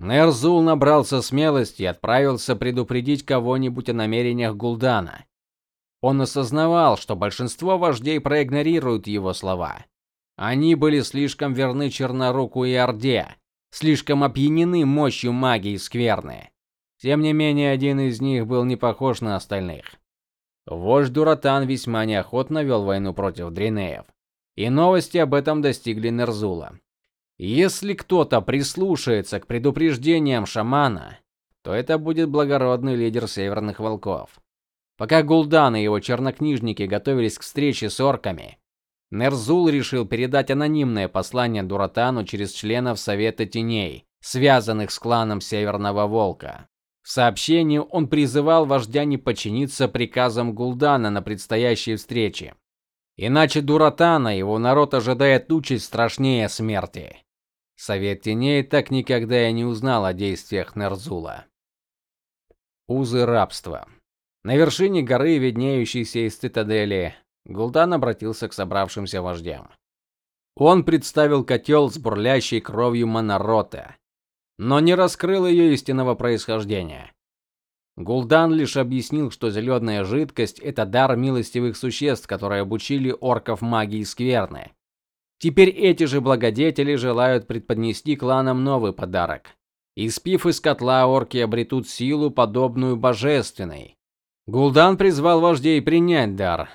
Нерзул набрался смелости и отправился предупредить кого-нибудь о намерениях Гулдана. Он осознавал, что большинство вождей проигнорируют его слова. Они были слишком верны Черноруку и Орде, слишком опьянены мощью магии скверны. Тем не менее, один из них был не похож на остальных. Вождь Дуратан весьма неохотно вел войну против дринеев, и новости об этом достигли Нерзула. Если кто-то прислушается к предупреждениям шамана, то это будет благородный лидер северных волков. Пока Гул'дан и его чернокнижники готовились к встрече с орками, Нерзул решил передать анонимное послание Дуратану через членов Совета Теней, связанных с кланом Северного Волка. В сообщении он призывал вождя не подчиниться приказам Гул'дана на предстоящей встрече. Иначе Дуратана его народ ожидает участь страшнее смерти. Совет Теней так никогда и не узнал о действиях Нерзула. Узы рабства. На вершине горы, виднеющейся из цитадели, Гул'дан обратился к собравшимся вождям. Он представил котел с бурлящей кровью Монорота, но не раскрыл ее истинного происхождения. Гул'дан лишь объяснил, что зеленая жидкость это дар милостивых существ, которые обучили орков магии скверны. Теперь эти же благодетели желают преподнести кланам новый подарок. Испив из котла, орки обретут силу, подобную божественной. Гул'дан призвал вождей принять дар.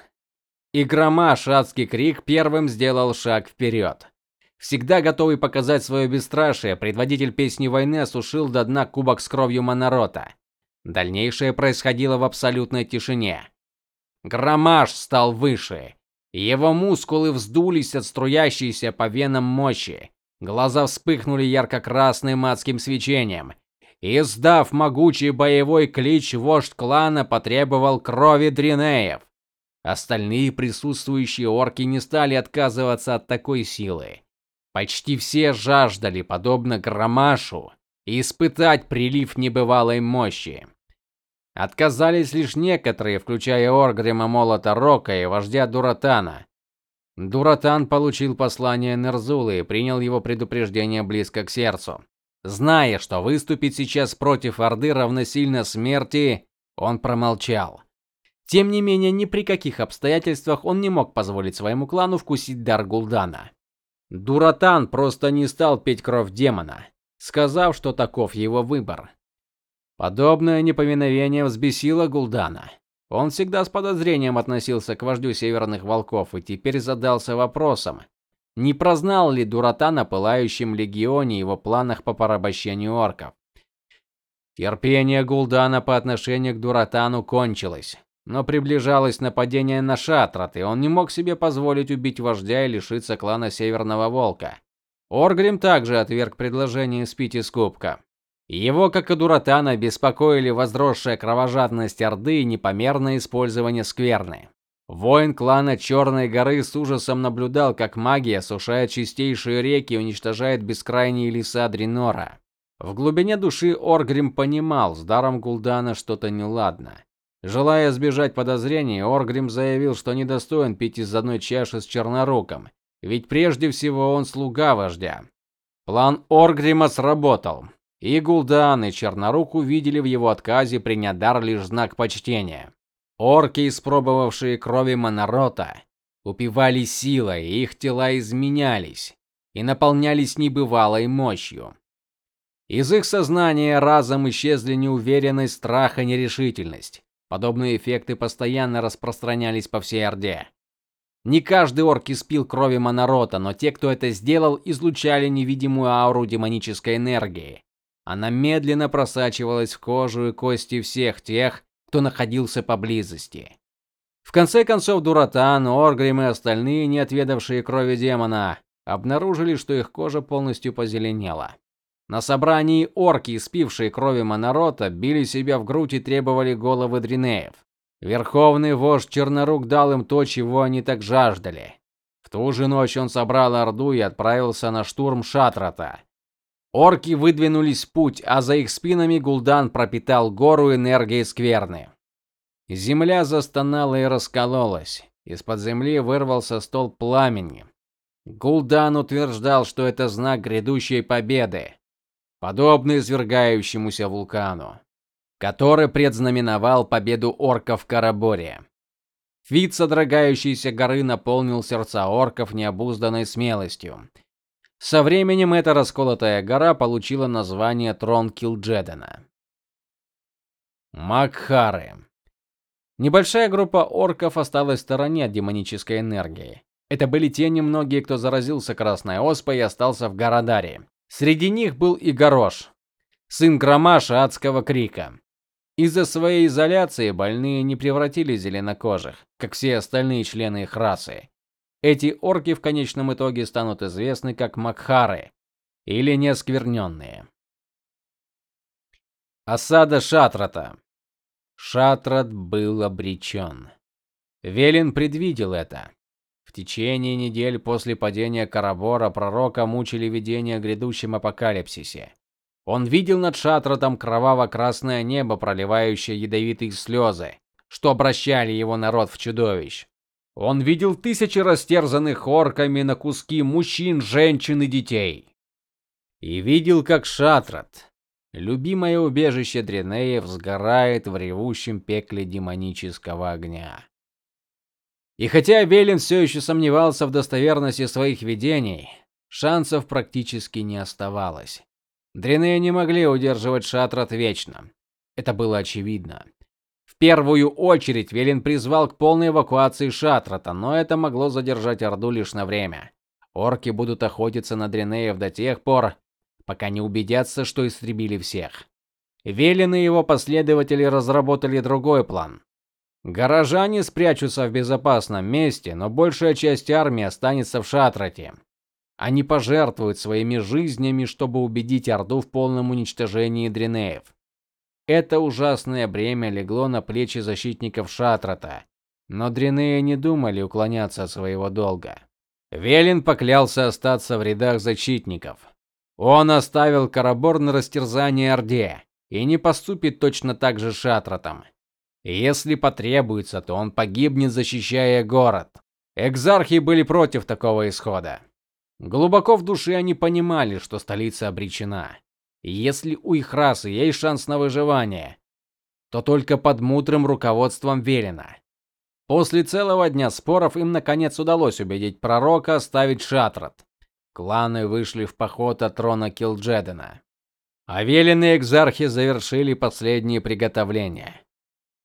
И Громаш, адский крик, первым сделал шаг вперед. Всегда готовый показать свое бесстрашие, предводитель песни войны осушил до дна кубок с кровью Монорота. Дальнейшее происходило в абсолютной тишине. Громаш стал выше. Его мускулы вздулись от струящейся по венам мощи. Глаза вспыхнули ярко-красным адским свечением. Издав могучий боевой клич, вождь клана потребовал крови дринеев. Остальные присутствующие орки не стали отказываться от такой силы. Почти все жаждали, подобно Громашу, испытать прилив небывалой мощи. Отказались лишь некоторые, включая Оргрима Молота Рока и вождя Дуратана. Дуратан получил послание Нерзула и принял его предупреждение близко к сердцу. Зная, что выступить сейчас против Орды равносильно смерти, он промолчал. Тем не менее, ни при каких обстоятельствах он не мог позволить своему клану вкусить дар Гул'дана. Дуратан просто не стал пить кровь демона, сказав, что таков его выбор. Подобное неповиновение взбесило Гул'дана. Он всегда с подозрением относился к вождю северных волков и теперь задался вопросом: не прознал ли Дуратан о пылающем легионе его планах по порабощению орков? Терпение Гул'дана по отношению к Дуратану кончилось. Но приближалось нападение на Шатрат, и он не мог себе позволить убить вождя и лишиться клана Северного Волка. Оргрим также отверг предложение спить из кубка. Его, как и Дуратана, беспокоили возросшая кровожадность Орды и непомерное использование скверны. Воин клана Черной горы с ужасом наблюдал, как магия осушает чистейшие реки и уничтожает бескрайние леса Дренора. В глубине души Оргрим понимал, с даром Гул'дана что-то неладно. Желая избежать подозрений, Оргрим заявил, что недостоин пить из одной чаши с Черноруком, ведь прежде всего он слуга вождя. План Оргрима сработал. И Гул'дан, и Чернорук увидели в его отказе принять дар лишь знак почтения. Орки, испробовавшие крови Монорота, упивались силой, и их тела изменялись и наполнялись небывалой мощью. Из их сознания разом исчезли неуверенность, страх и нерешительность. Подобные эффекты постоянно распространялись по всей Орде. Не каждый орк испил крови Монорота, но те, кто это сделал, излучали невидимую ауру демонической энергии. Она медленно просачивалась в кожу и кости всех тех, кто находился поблизости. В конце концов Дуратан, Оргрим и остальные, не отведавшие крови демона, обнаружили, что их кожа полностью позеленела. На собрании орки, спившие крови Монорота, били себя в грудь и требовали головы дринеев. Верховный вождь Чернорук дал им то, чего они так жаждали. В ту же ночь он собрал орду и отправился на штурм Шатрата. Орки выдвинулись в путь, а за их спинами Гул'дан пропитал гору энергией скверны. Земля застонала и раскололась. Из-под земли вырвался столб пламени. Гул'дан утверждал, что это знак грядущей победы, подобный извергающемуся вулкану, который предзнаменовал победу орков в Караборе. Вид содрогающейся горы наполнил сердца орков необузданной смелостью. Со временем эта расколотая гора получила название Трон Килджедена. Макхары. Небольшая группа орков осталась в стороне от демонической энергии. Это были те немногие, кто заразился красной оспой и остался в Городаре. Среди них был и Горош, сын Громаша адского крика. Из-за своей изоляции больные не превратились зеленокожих, как все остальные члены их расы. Эти орки в конечном итоге станут известны как Макхары или неоскверненные. Осада Шатрата. Шатрат был обречен. Велин предвидел это. В течение недель после падения Карабора пророка мучили видения о грядущем апокалипсисе. Он видел над Шатратом кроваво-красное небо, проливающее ядовитые слезы, что обращали его народ в чудовищ. Он видел тысячи растерзанных орками на куски мужчин, женщин и детей. И видел, как Шатрат, любимое убежище Дренеев, сгорает в ревущем пекле демонического огня. И хотя Велин все еще сомневался в достоверности своих видений, шансов практически не оставалось. Дренеи не могли удерживать Шатрат вечно. Это было очевидно. В первую очередь Велин призвал к полной эвакуации Шатрата, но это могло задержать Орду лишь на время. Орки будут охотиться на Дренеев до тех пор, пока не убедятся, что истребили всех. Велин и его последователи разработали другой план. Горожане спрячутся в безопасном месте, но большая часть армии останется в Шатрате. Они пожертвуют своими жизнями, чтобы убедить Орду в полном уничтожении Дренеев. Это ужасное бремя легло на плечи защитников Шатрата, но Дренеи не думали уклоняться от своего долга. Велин поклялся остаться в рядах защитников. Он оставил Карабор на растерзание Орде и не поступит точно так же Шатратом. Если потребуется, то он погибнет, защищая город. Экзархи были против такого исхода. Глубоко в душе они понимали, что столица обречена. Если у их расы есть шанс на выживание, то только под мудрым руководством Велина. После целого дня споров им наконец удалось убедить пророка оставить Шатрат. Кланы вышли в поход от трона Килджедена. А Велин и экзархи завершили последние приготовления.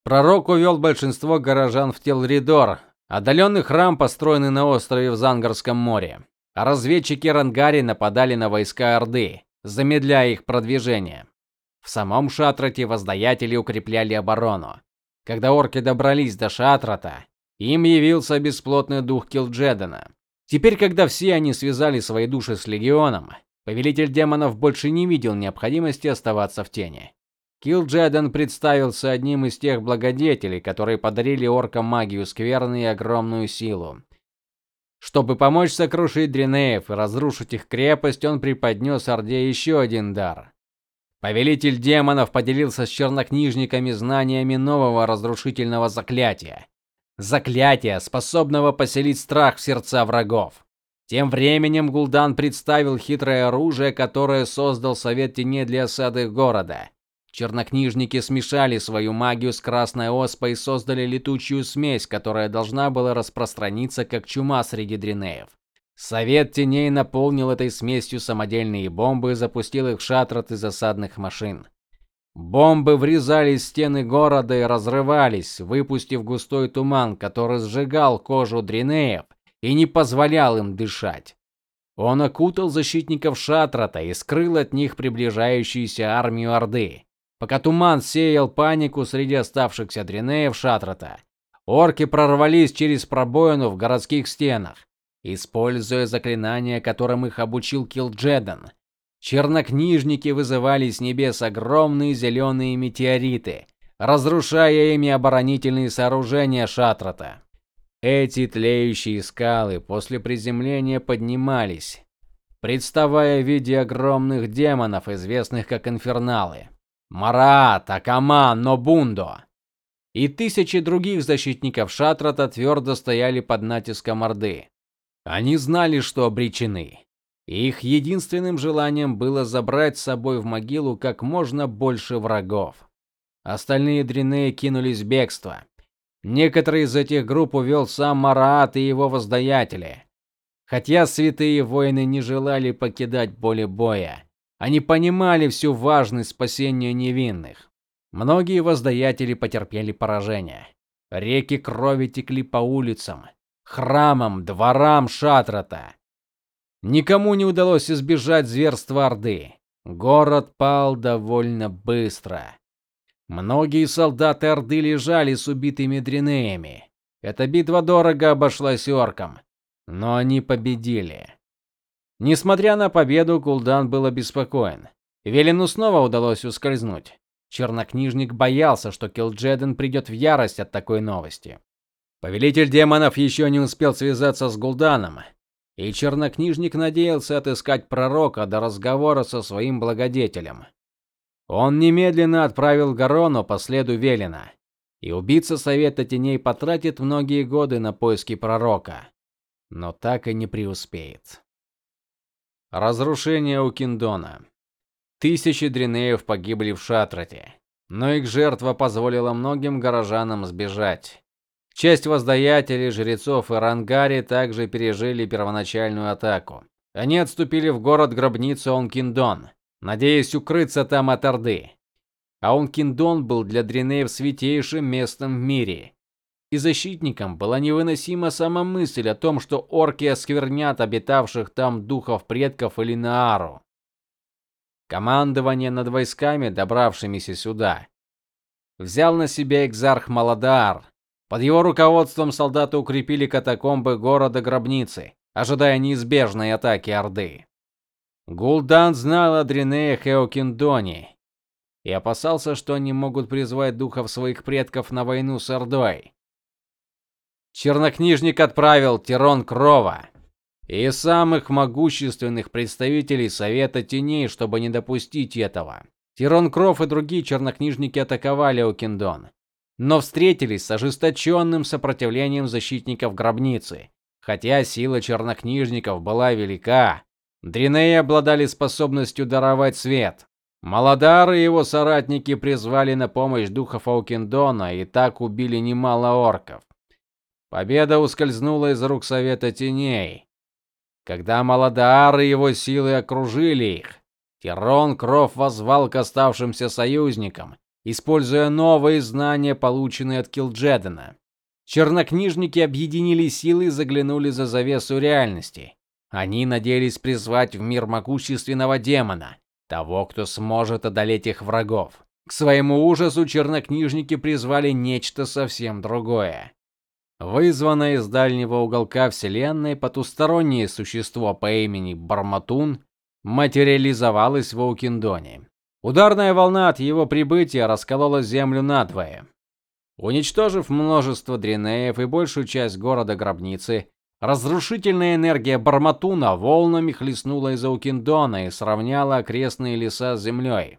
Пророк увел большинство горожан в Телридор, отдаленный храм, построенный на острове в Зангарском море. А разведчики Рангари нападали на войска Орды, замедляя их продвижение. В самом Шатрате воздаятели укрепляли оборону. Когда орки добрались до Шатрата, им явился бесплотный дух Килджедена. Теперь, когда все они связали свои души с легионом, повелитель демонов больше не видел необходимости оставаться в тени. Килджеден представился одним из тех благодетелей, которые подарили оркам магию скверны и огромную силу. Чтобы помочь сокрушить Дренеев и разрушить их крепость, он преподнес Орде еще один дар. Повелитель демонов поделился с чернокнижниками знаниями нового разрушительного заклятия. Заклятия, способного поселить страх в сердца врагов. Тем временем Гул'дан представил хитрое оружие, которое создал Совет Теней для осады города. Чернокнижники смешали свою магию с красной оспой и создали летучую смесь, которая должна была распространиться как чума среди дренеев. Совет теней наполнил этой смесью самодельные бомбы и запустил их в шатрат из осадных машин. Бомбы врезались в стены города и разрывались, выпустив густой туман, который сжигал кожу дренеев и не позволял им дышать. Он окутал защитников шатрата и скрыл от них приближающуюся армию Орды. Пока туман сеял панику среди оставшихся дренеев Шатрата, орки прорвались через пробоину в городских стенах, используя заклинания, которым их обучил Килджедан. Чернокнижники вызывали с небес огромные зеленые метеориты, разрушая ими оборонительные сооружения Шатрата. Эти тлеющие скалы после приземления поднимались, представая в виде огромных демонов, известных как инферналы. Марат, Акаман, Нобундо. и тысячи других защитников Шатрата твердо стояли под натиском Орды. Они знали, что обречены. Их единственным желанием было забрать с собой в могилу как можно больше врагов. Остальные дринеи кинулись в бегство. Некоторые из этих групп увел сам Мараат и его воздаятели. Хотя святые воины не желали покидать поле боя, они понимали всю важность спасения невинных. Многие воздаятели потерпели поражение. Реки крови текли по улицам, храмам, дворам Шатрата. Никому не удалось избежать зверства Орды. Город пал довольно быстро. Многие солдаты Орды лежали с убитыми дренеями. Эта битва дорого обошлась оркам, но они победили. Несмотря на победу, Кулдан был обеспокоен. Велину снова удалось ускользнуть. Чернокнижник боялся, что Килджеден придет в ярость от такой новости. Повелитель демонов еще не успел связаться с Гулданом, и чернокнижник надеялся отыскать пророка до разговора со своим благодетелем. Он немедленно отправил Гарону по следу Велина, и убийца Совета Теней потратит многие годы на поиски пророка но так и не преуспеет. Разрушение у Киндона. Тысячи дренеев погибли в Шатрате, но их жертва позволила многим горожанам сбежать. Часть воздаятелей, жрецов и рангари также пережили первоначальную атаку. Они отступили в город-гробницу Онкиндон, надеясь укрыться там от Орды. А Онкиндон был для дренеев святейшим местом в мире и защитникам была невыносима сама мысль о том, что орки осквернят обитавших там духов предков или Наару. Командование над войсками, добравшимися сюда, взял на себя экзарх Маладар. Под его руководством солдаты укрепили катакомбы города-гробницы, ожидая неизбежной атаки Орды. Гул'дан знал о Дринеях и Окиндоне и опасался, что они могут призвать духов своих предков на войну с Ордой. Чернокнижник отправил Тирон Крова и самых могущественных представителей Совета Теней, чтобы не допустить этого. Тирон Кров и другие чернокнижники атаковали Окиндон, но встретились с ожесточенным сопротивлением защитников гробницы. Хотя сила чернокнижников была велика, Дринеи обладали способностью даровать свет. Маладар и его соратники призвали на помощь духов Аукиндона и так убили немало орков. Победа ускользнула из рук Совета Теней. Когда Маладаар и его силы окружили их, Тирон Кров возвал к оставшимся союзникам, используя новые знания, полученные от Килджедена. Чернокнижники объединили силы и заглянули за завесу реальности. Они надеялись призвать в мир могущественного демона, того, кто сможет одолеть их врагов. К своему ужасу чернокнижники призвали нечто совсем другое. Вызванное из дальнего уголка вселенной потустороннее существо по имени Барматун материализовалось в Аукиндоне. Ударная волна от его прибытия расколола землю надвое. Уничтожив множество дренеев и большую часть города-гробницы, разрушительная энергия Барматуна волнами хлестнула из Аукиндона и сравняла окрестные леса с землей.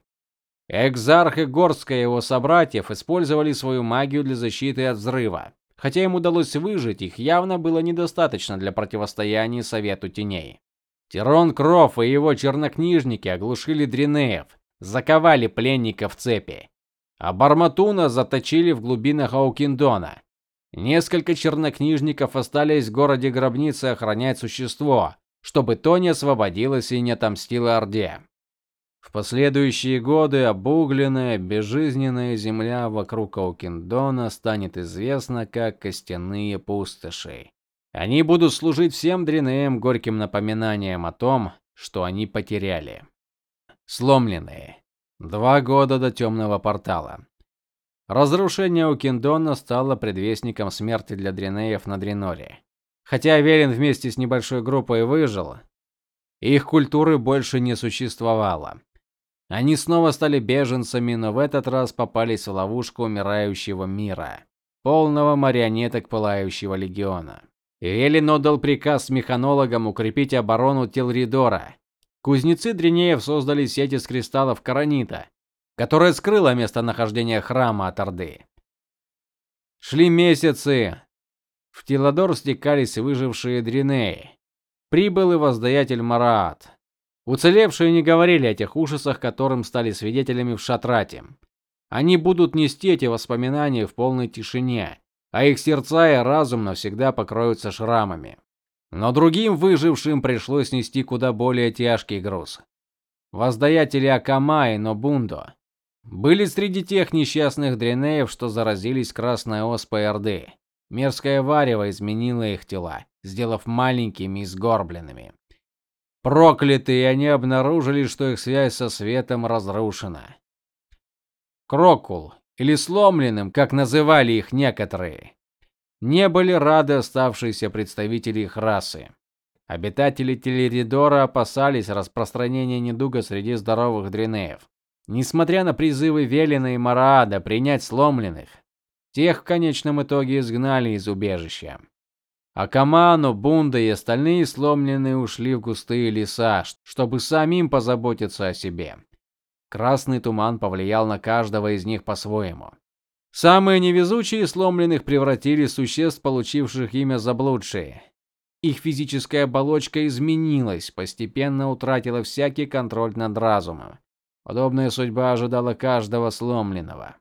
Экзарх и горстка его собратьев использовали свою магию для защиты от взрыва. Хотя им удалось выжить, их явно было недостаточно для противостояния Совету Теней. Тирон Кров и его чернокнижники оглушили дренеев, заковали пленников в цепи, а Барматуна заточили в глубинах Аукиндона. Несколько чернокнижников остались в городе гробницы охранять существо, чтобы то не освободилось и не отомстило Орде. В последующие годы обугленная, безжизненная земля вокруг Аукиндона станет известна как костяные пустоши. Они будут служить всем дренеям горьким напоминанием о том, что они потеряли. Сломленные. Два года до темного портала. Разрушение Аукиндона стало предвестником смерти для дренеев на Дреноре. Хотя Велин вместе с небольшой группой выжил, их культуры больше не существовало. Они снова стали беженцами, но в этот раз попались в ловушку умирающего мира, полного марионеток пылающего легиона. Велин отдал приказ механологам укрепить оборону Телридора. Кузнецы Дринеев создали сеть из кристаллов каронита, которая скрыла местонахождение храма от Орды. Шли месяцы. В Тиладор стекались выжившие дринеи. Прибыл и воздаятель Мараат. Уцелевшие не говорили о тех ужасах, которым стали свидетелями в Шатрате. Они будут нести эти воспоминания в полной тишине, а их сердца и разум навсегда покроются шрамами. Но другим выжившим пришлось нести куда более тяжкий груз. Воздаятели Акама и Нобундо были среди тех несчастных дренеев, что заразились красной оспой Орды. Мерзкое варево изменило их тела, сделав маленькими и сгорбленными. Проклятые, они обнаружили, что их связь со светом разрушена. Крокул, или сломленным, как называли их некоторые, не были рады оставшиеся представители их расы. Обитатели Телеридора опасались распространения недуга среди здоровых дренеев. Несмотря на призывы Велина и Мараада принять сломленных, тех в конечном итоге изгнали из убежища. А Каману, Бунда и остальные сломленные ушли в густые леса, чтобы самим позаботиться о себе. Красный туман повлиял на каждого из них по-своему. Самые невезучие сломленных превратили существ, получивших имя заблудшие. Их физическая оболочка изменилась, постепенно утратила всякий контроль над разумом. Подобная судьба ожидала каждого сломленного.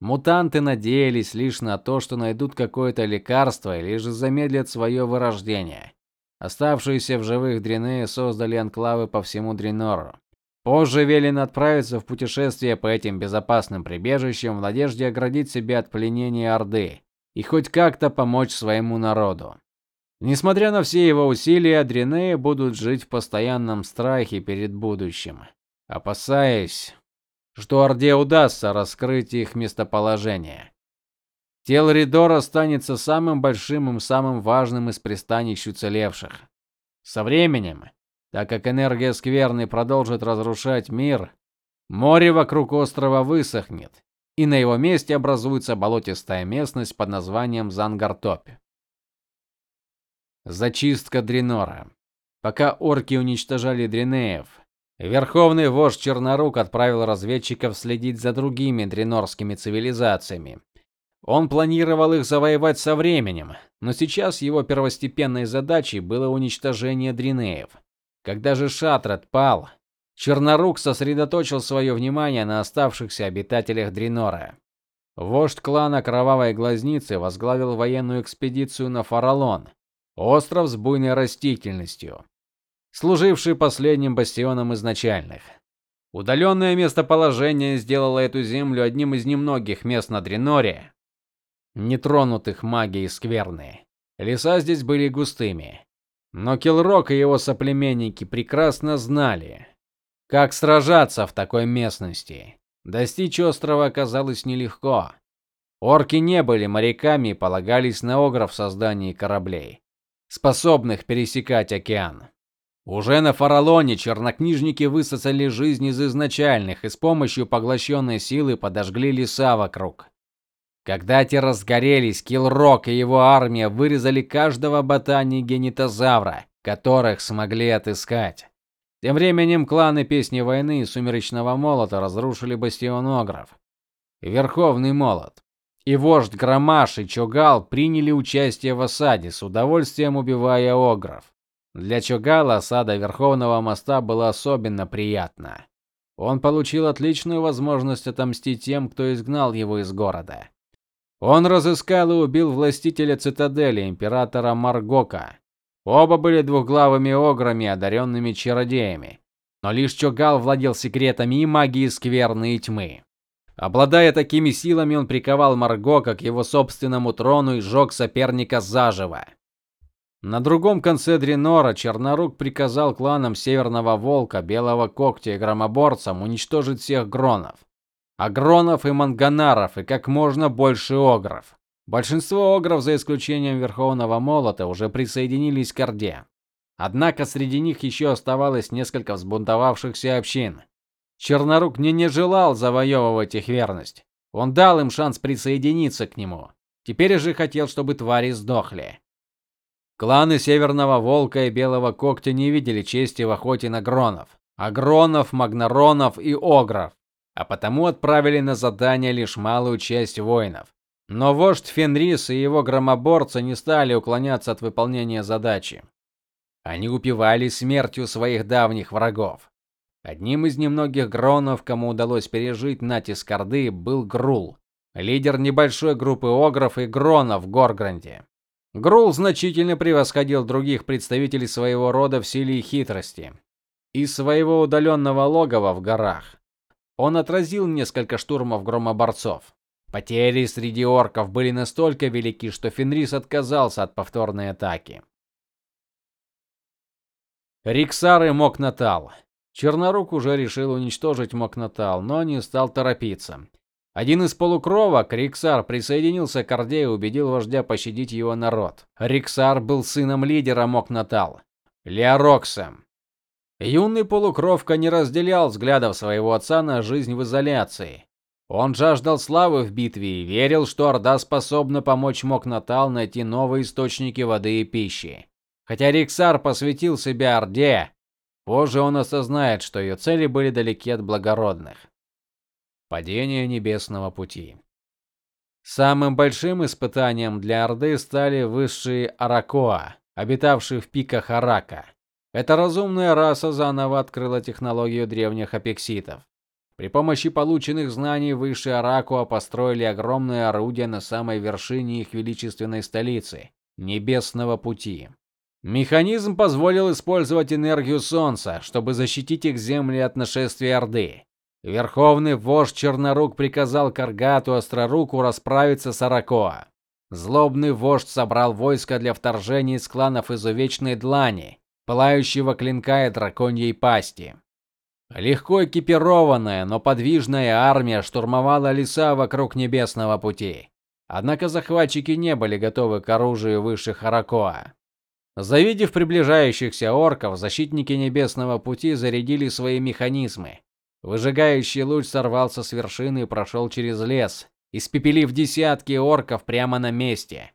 Мутанты надеялись лишь на то, что найдут какое-то лекарство или же замедлят свое вырождение. Оставшиеся в живых Дренеи создали анклавы по всему Дренору. Позже велено отправиться в путешествие по этим безопасным прибежищам в надежде оградить себя от пленения Орды и хоть как-то помочь своему народу. Несмотря на все его усилия, Дринеи будут жить в постоянном страхе перед будущим, опасаясь, что Орде удастся раскрыть их местоположение. Телридор останется самым большим и самым важным из пристанищ уцелевших. Со временем так как энергия скверны продолжит разрушать мир, море вокруг острова высохнет, и на его месте образуется болотистая местность под названием Зангартоп. Зачистка Дренора. Пока орки уничтожали дренеев, верховный вождь Чернорук отправил разведчиков следить за другими дренорскими цивилизациями. Он планировал их завоевать со временем, но сейчас его первостепенной задачей было уничтожение дренеев. Когда же Шатрат пал, Чернорук сосредоточил свое внимание на оставшихся обитателях Дренора. Вождь клана Кровавой Глазницы возглавил военную экспедицию на Фаралон, остров с буйной растительностью, служивший последним бастионом изначальных. Удаленное местоположение сделало эту землю одним из немногих мест на Дреноре, нетронутых магией скверны. Леса здесь были густыми, но Килрок и его соплеменники прекрасно знали, как сражаться в такой местности. Достичь острова оказалось нелегко. Орки не были моряками и полагались на огров в создании кораблей, способных пересекать океан. Уже на Фаралоне чернокнижники высосали жизнь из изначальных и с помощью поглощенной силы подожгли леса вокруг. Когда те разгорелись, Килрок и его армия вырезали каждого ботани генитозавра, которых смогли отыскать. Тем временем кланы Песни войны и Сумеречного молота разрушили бастион Огров. Верховный молот и вождь Громаш и Чогал приняли участие в осаде, с удовольствием убивая огров. Для Чогала осада Верховного моста была особенно приятна. Он получил отличную возможность отомстить тем, кто изгнал его из города. Он разыскал и убил властителя цитадели императора Маргока. Оба были двухглавыми ограми, одаренными чародеями, но лишь Чогал владел секретами и магии скверны и тьмы. Обладая такими силами, он приковал Маргока к его собственному трону и сжег соперника заживо. На другом конце Дренора Чернорук приказал кланам Северного Волка, Белого Когтя и Громоборцам уничтожить всех гронов агронов и манганаров и как можно больше огров. Большинство огров, за исключением Верховного Молота, уже присоединились к Орде. Однако среди них еще оставалось несколько взбунтовавшихся общин. Чернорук не не желал завоевывать их верность. Он дал им шанс присоединиться к нему. Теперь же хотел, чтобы твари сдохли. Кланы Северного Волка и Белого Когтя не видели чести в охоте на гронов, агронов, магнаронов и огров а потому отправили на задание лишь малую часть воинов. Но вождь Фенрис и его громоборцы не стали уклоняться от выполнения задачи. Они упивались смертью своих давних врагов. Одним из немногих гронов, кому удалось пережить натиск Орды, был Грул, лидер небольшой группы огров и гронов в Горгранде. Грул значительно превосходил других представителей своего рода в силе и хитрости. Из своего удаленного логова в горах он отразил несколько штурмов громоборцов. Потери среди орков были настолько велики, что Фенрис отказался от повторной атаки. Риксар и Мокнатал. Чернорук уже решил уничтожить Мокнатал, но не стал торопиться. Один из полукровок, Риксар, присоединился к Орде и убедил вождя пощадить его народ. Риксар был сыном лидера Мокнатал, Леорокса. Юный полукровка не разделял взглядов своего отца на жизнь в изоляции. Он жаждал славы в битве и верил, что Орда способна помочь Мокнатал найти новые источники воды и пищи. Хотя Риксар посвятил себя Орде, позже он осознает, что ее цели были далеки от благородных. Падение небесного пути. Самым большим испытанием для Орды стали высшие Аракоа, обитавшие в пиках Арака. Эта разумная раса заново открыла технологию древних апекситов. При помощи полученных знаний высшие Аракуа построили огромное орудие на самой вершине их величественной столицы Небесного пути. Механизм позволил использовать энергию солнца, чтобы защитить их земли от нашествия Орды. Верховный вождь Чернорук приказал Каргату Остроруку расправиться с Аракоа. Злобный вождь собрал войско для вторжения из кланов Изувечной Длани, пылающего клинка и драконьей пасти. Легко экипированная, но подвижная армия штурмовала леса вокруг Небесного пути. Однако захватчики не были готовы к оружию высших Аракоа. Завидев приближающихся орков, защитники Небесного пути зарядили свои механизмы. Выжигающий луч сорвался с вершины и прошел через лес, испепелив десятки орков прямо на месте.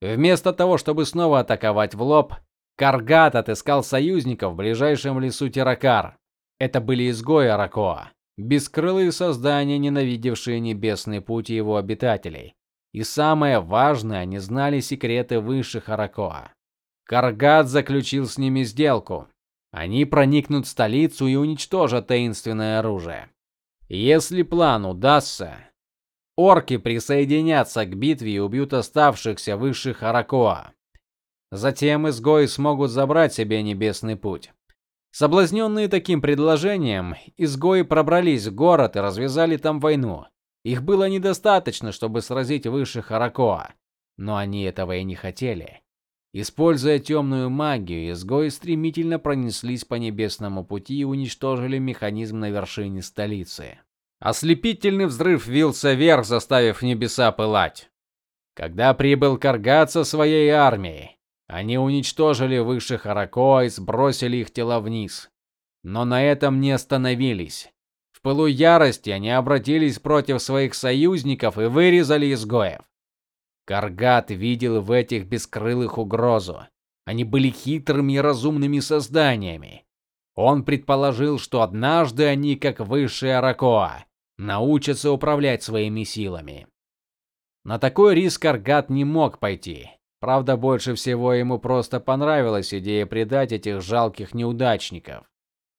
Вместо того, чтобы снова атаковать в лоб, Каргат отыскал союзников в ближайшем лесу Теракар. Это были изгои Аракоа, бескрылые создания, ненавидевшие небесный путь и его обитателей. И самое важное, они знали секреты высших Аракоа. Каргат заключил с ними сделку. Они проникнут в столицу и уничтожат таинственное оружие. Если план удастся, орки присоединятся к битве и убьют оставшихся высших Аракоа. Затем изгои смогут забрать себе небесный путь. Соблазненные таким предложением, изгои пробрались в город и развязали там войну. Их было недостаточно, чтобы сразить высших Аракоа, но они этого и не хотели. Используя темную магию, изгои стремительно пронеслись по небесному пути и уничтожили механизм на вершине столицы. Ослепительный взрыв вился вверх, заставив небеса пылать. Когда прибыл Каргат со своей армией, они уничтожили высших Аракоа и сбросили их тела вниз. Но на этом не остановились. В пылу ярости они обратились против своих союзников и вырезали изгоев. Каргат видел в этих бескрылых угрозу. Они были хитрыми и разумными созданиями. Он предположил, что однажды они, как высшие Аракоа, научатся управлять своими силами. На такой риск Каргат не мог пойти. Правда, больше всего ему просто понравилась идея предать этих жалких неудачников.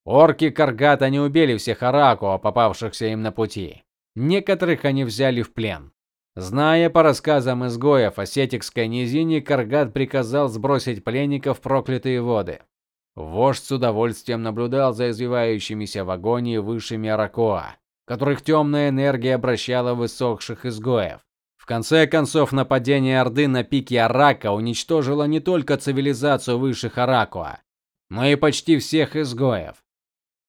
Орки Каргата не убили всех Аракуа, попавшихся им на пути. Некоторых они взяли в плен. Зная по рассказам изгоев о Сетикской низине, Каргат приказал сбросить пленников в проклятые воды. Вождь с удовольствием наблюдал за извивающимися в агонии высшими Аракоа, которых темная энергия обращала высохших изгоев. В конце концов, нападение Орды на пике Арака уничтожило не только цивилизацию высших Аракуа, но и почти всех изгоев.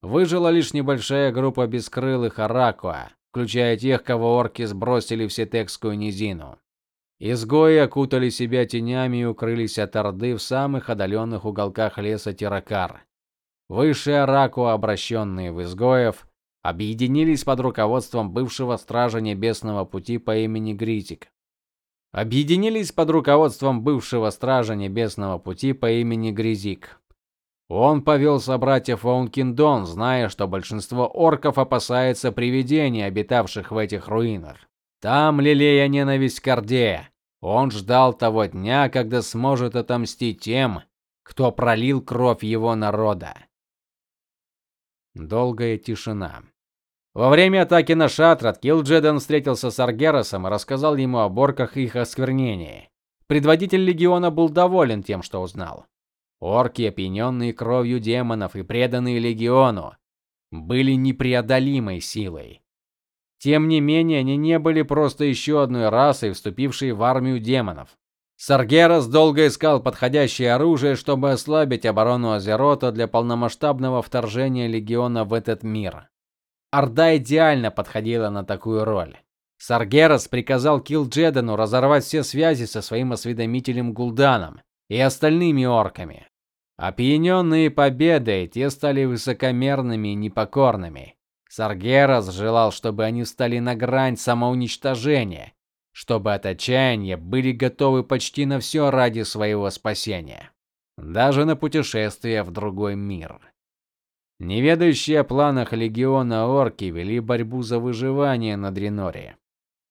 Выжила лишь небольшая группа бескрылых Аракуа, включая тех, кого орки сбросили в Сетекскую низину. Изгои окутали себя тенями и укрылись от орды в самых отдаленных уголках леса Тиракар. Высшие Араку, обращенные в изгоев, объединились под руководством бывшего стража Небесного пути по имени Гритик. Объединились под руководством бывшего стража Небесного пути по имени Гризик. Он повел собратьев в Оункиндон, зная, что большинство орков опасается привидений, обитавших в этих руинах. Там, лелея ненависть к Орде, он ждал того дня, когда сможет отомстить тем, кто пролил кровь его народа. Долгая тишина. Во время атаки на Шатрат Килджеден встретился с Аргеросом и рассказал ему о борках и их осквернении. Предводитель легиона был доволен тем, что узнал. Орки, опьяненные кровью демонов и преданные легиону, были непреодолимой силой. Тем не менее, они не были просто еще одной расой, вступившей в армию демонов. Саргерас долго искал подходящее оружие, чтобы ослабить оборону Азерота для полномасштабного вторжения легиона в этот мир. Орда идеально подходила на такую роль. Саргерас приказал Килджедану разорвать все связи со своим осведомителем Гулданом и остальными орками. Опьяненные победой, те стали высокомерными и непокорными. Саргерас желал, чтобы они стали на грань самоуничтожения, чтобы от отчаяния были готовы почти на все ради своего спасения, даже на путешествие в другой мир. Неведающие о планах легиона орки вели борьбу за выживание на Дреноре.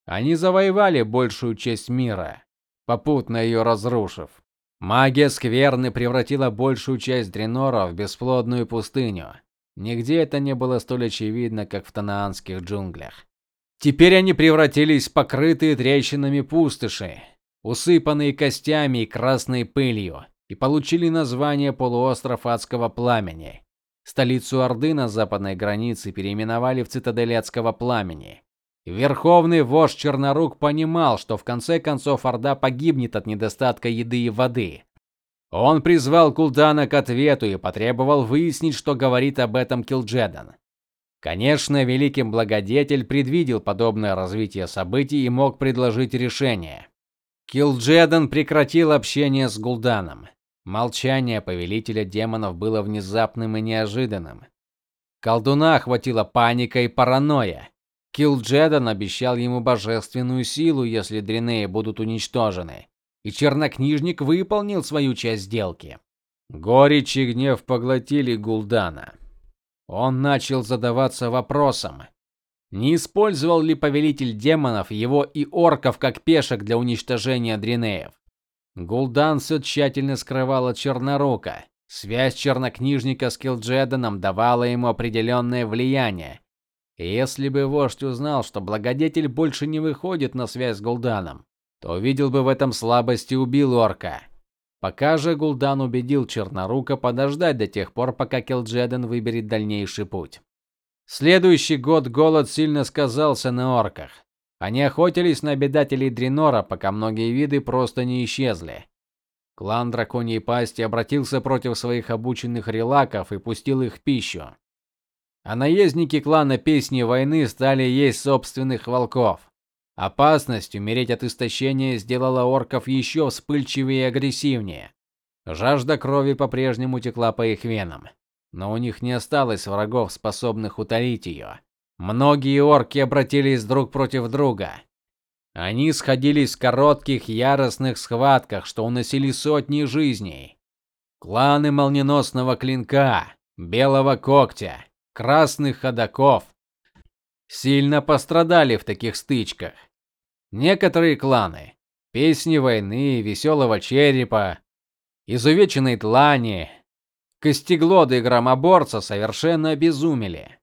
Они завоевали большую часть мира, попутно ее разрушив. Магия скверны превратила большую часть Дренора в бесплодную пустыню. Нигде это не было столь очевидно, как в танаанских джунглях. Теперь они превратились в покрытые трещинами пустоши, усыпанные костями и красной пылью, и получили название полуостров Адского пламени. Столицу Орды на западной границе переименовали в цитадель Адского пламени. Верховный вождь Чернорук понимал, что в конце концов Орда погибнет от недостатка еды и воды. Он призвал Кулдана к ответу и потребовал выяснить, что говорит об этом Килджедан. Конечно, великий благодетель предвидел подобное развитие событий и мог предложить решение. Килджедан прекратил общение с Гулданом. Молчание повелителя демонов было внезапным и неожиданным. Колдуна охватила паника и паранойя. Килджедан обещал ему божественную силу, если Дринеи будут уничтожены, и чернокнижник выполнил свою часть сделки. Горечь и гнев поглотили Гулдана. Он начал задаваться вопросом: не использовал ли повелитель демонов его и орков как пешек для уничтожения дринеев? Гул'дан все тщательно скрывал от Чернорука. Связь чернокнижника с Килджеданом давала ему определенное влияние. Если бы вождь узнал, что благодетель больше не выходит на связь с Гул'даном, то увидел бы в этом слабость и убил орка. Пока же Гул'дан убедил Чернорука подождать до тех пор, пока Келджеден выберет дальнейший путь. Следующий год голод сильно сказался на орках. Они охотились на обитателей Дренора, пока многие виды просто не исчезли. Клан Драконьей Пасти обратился против своих обученных релаков и пустил их в пищу. А наездники клана Песни Войны стали есть собственных волков. Опасность умереть от истощения сделала орков еще вспыльчивее и агрессивнее. Жажда крови по-прежнему текла по их венам, но у них не осталось врагов, способных утолить ее. Многие орки обратились друг против друга. Они сходились в коротких яростных схватках, что уносили сотни жизней. Кланы молниеносного клинка, белого когтя, красных ходаков сильно пострадали в таких стычках. Некоторые кланы Песни войны, Веселого черепа, Изувеченной тлани, Костеглоды и Громоборца совершенно обезумели.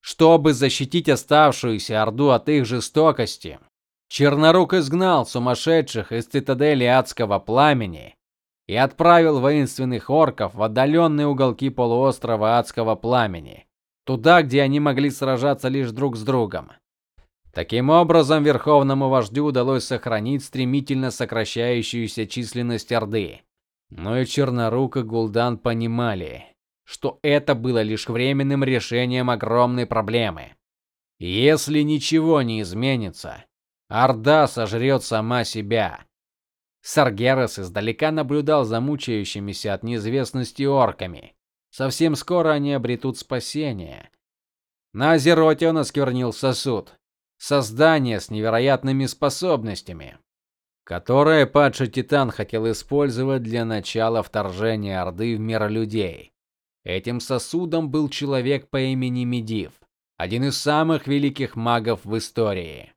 Чтобы защитить оставшуюся орду от их жестокости, Чернорук изгнал сумасшедших из цитадели адского пламени и отправил воинственных орков в отдаленные уголки полуострова адского пламени туда, где они могли сражаться лишь друг с другом. Таким образом, верховному вождю удалось сохранить стремительно сокращающуюся численность орды. Но и Чернорук и Гул'дан понимали, что это было лишь временным решением огромной проблемы. Если ничего не изменится, орда сожрет сама себя. Саргерас издалека наблюдал за мучающимися от неизвестности орками. Совсем скоро они обретут спасение. На Азероте он осквернил сосуд, создание с невероятными способностями, которое падший титан хотел использовать для начала вторжения Орды в мир людей. Этим сосудом был человек по имени Медив, один из самых великих магов в истории.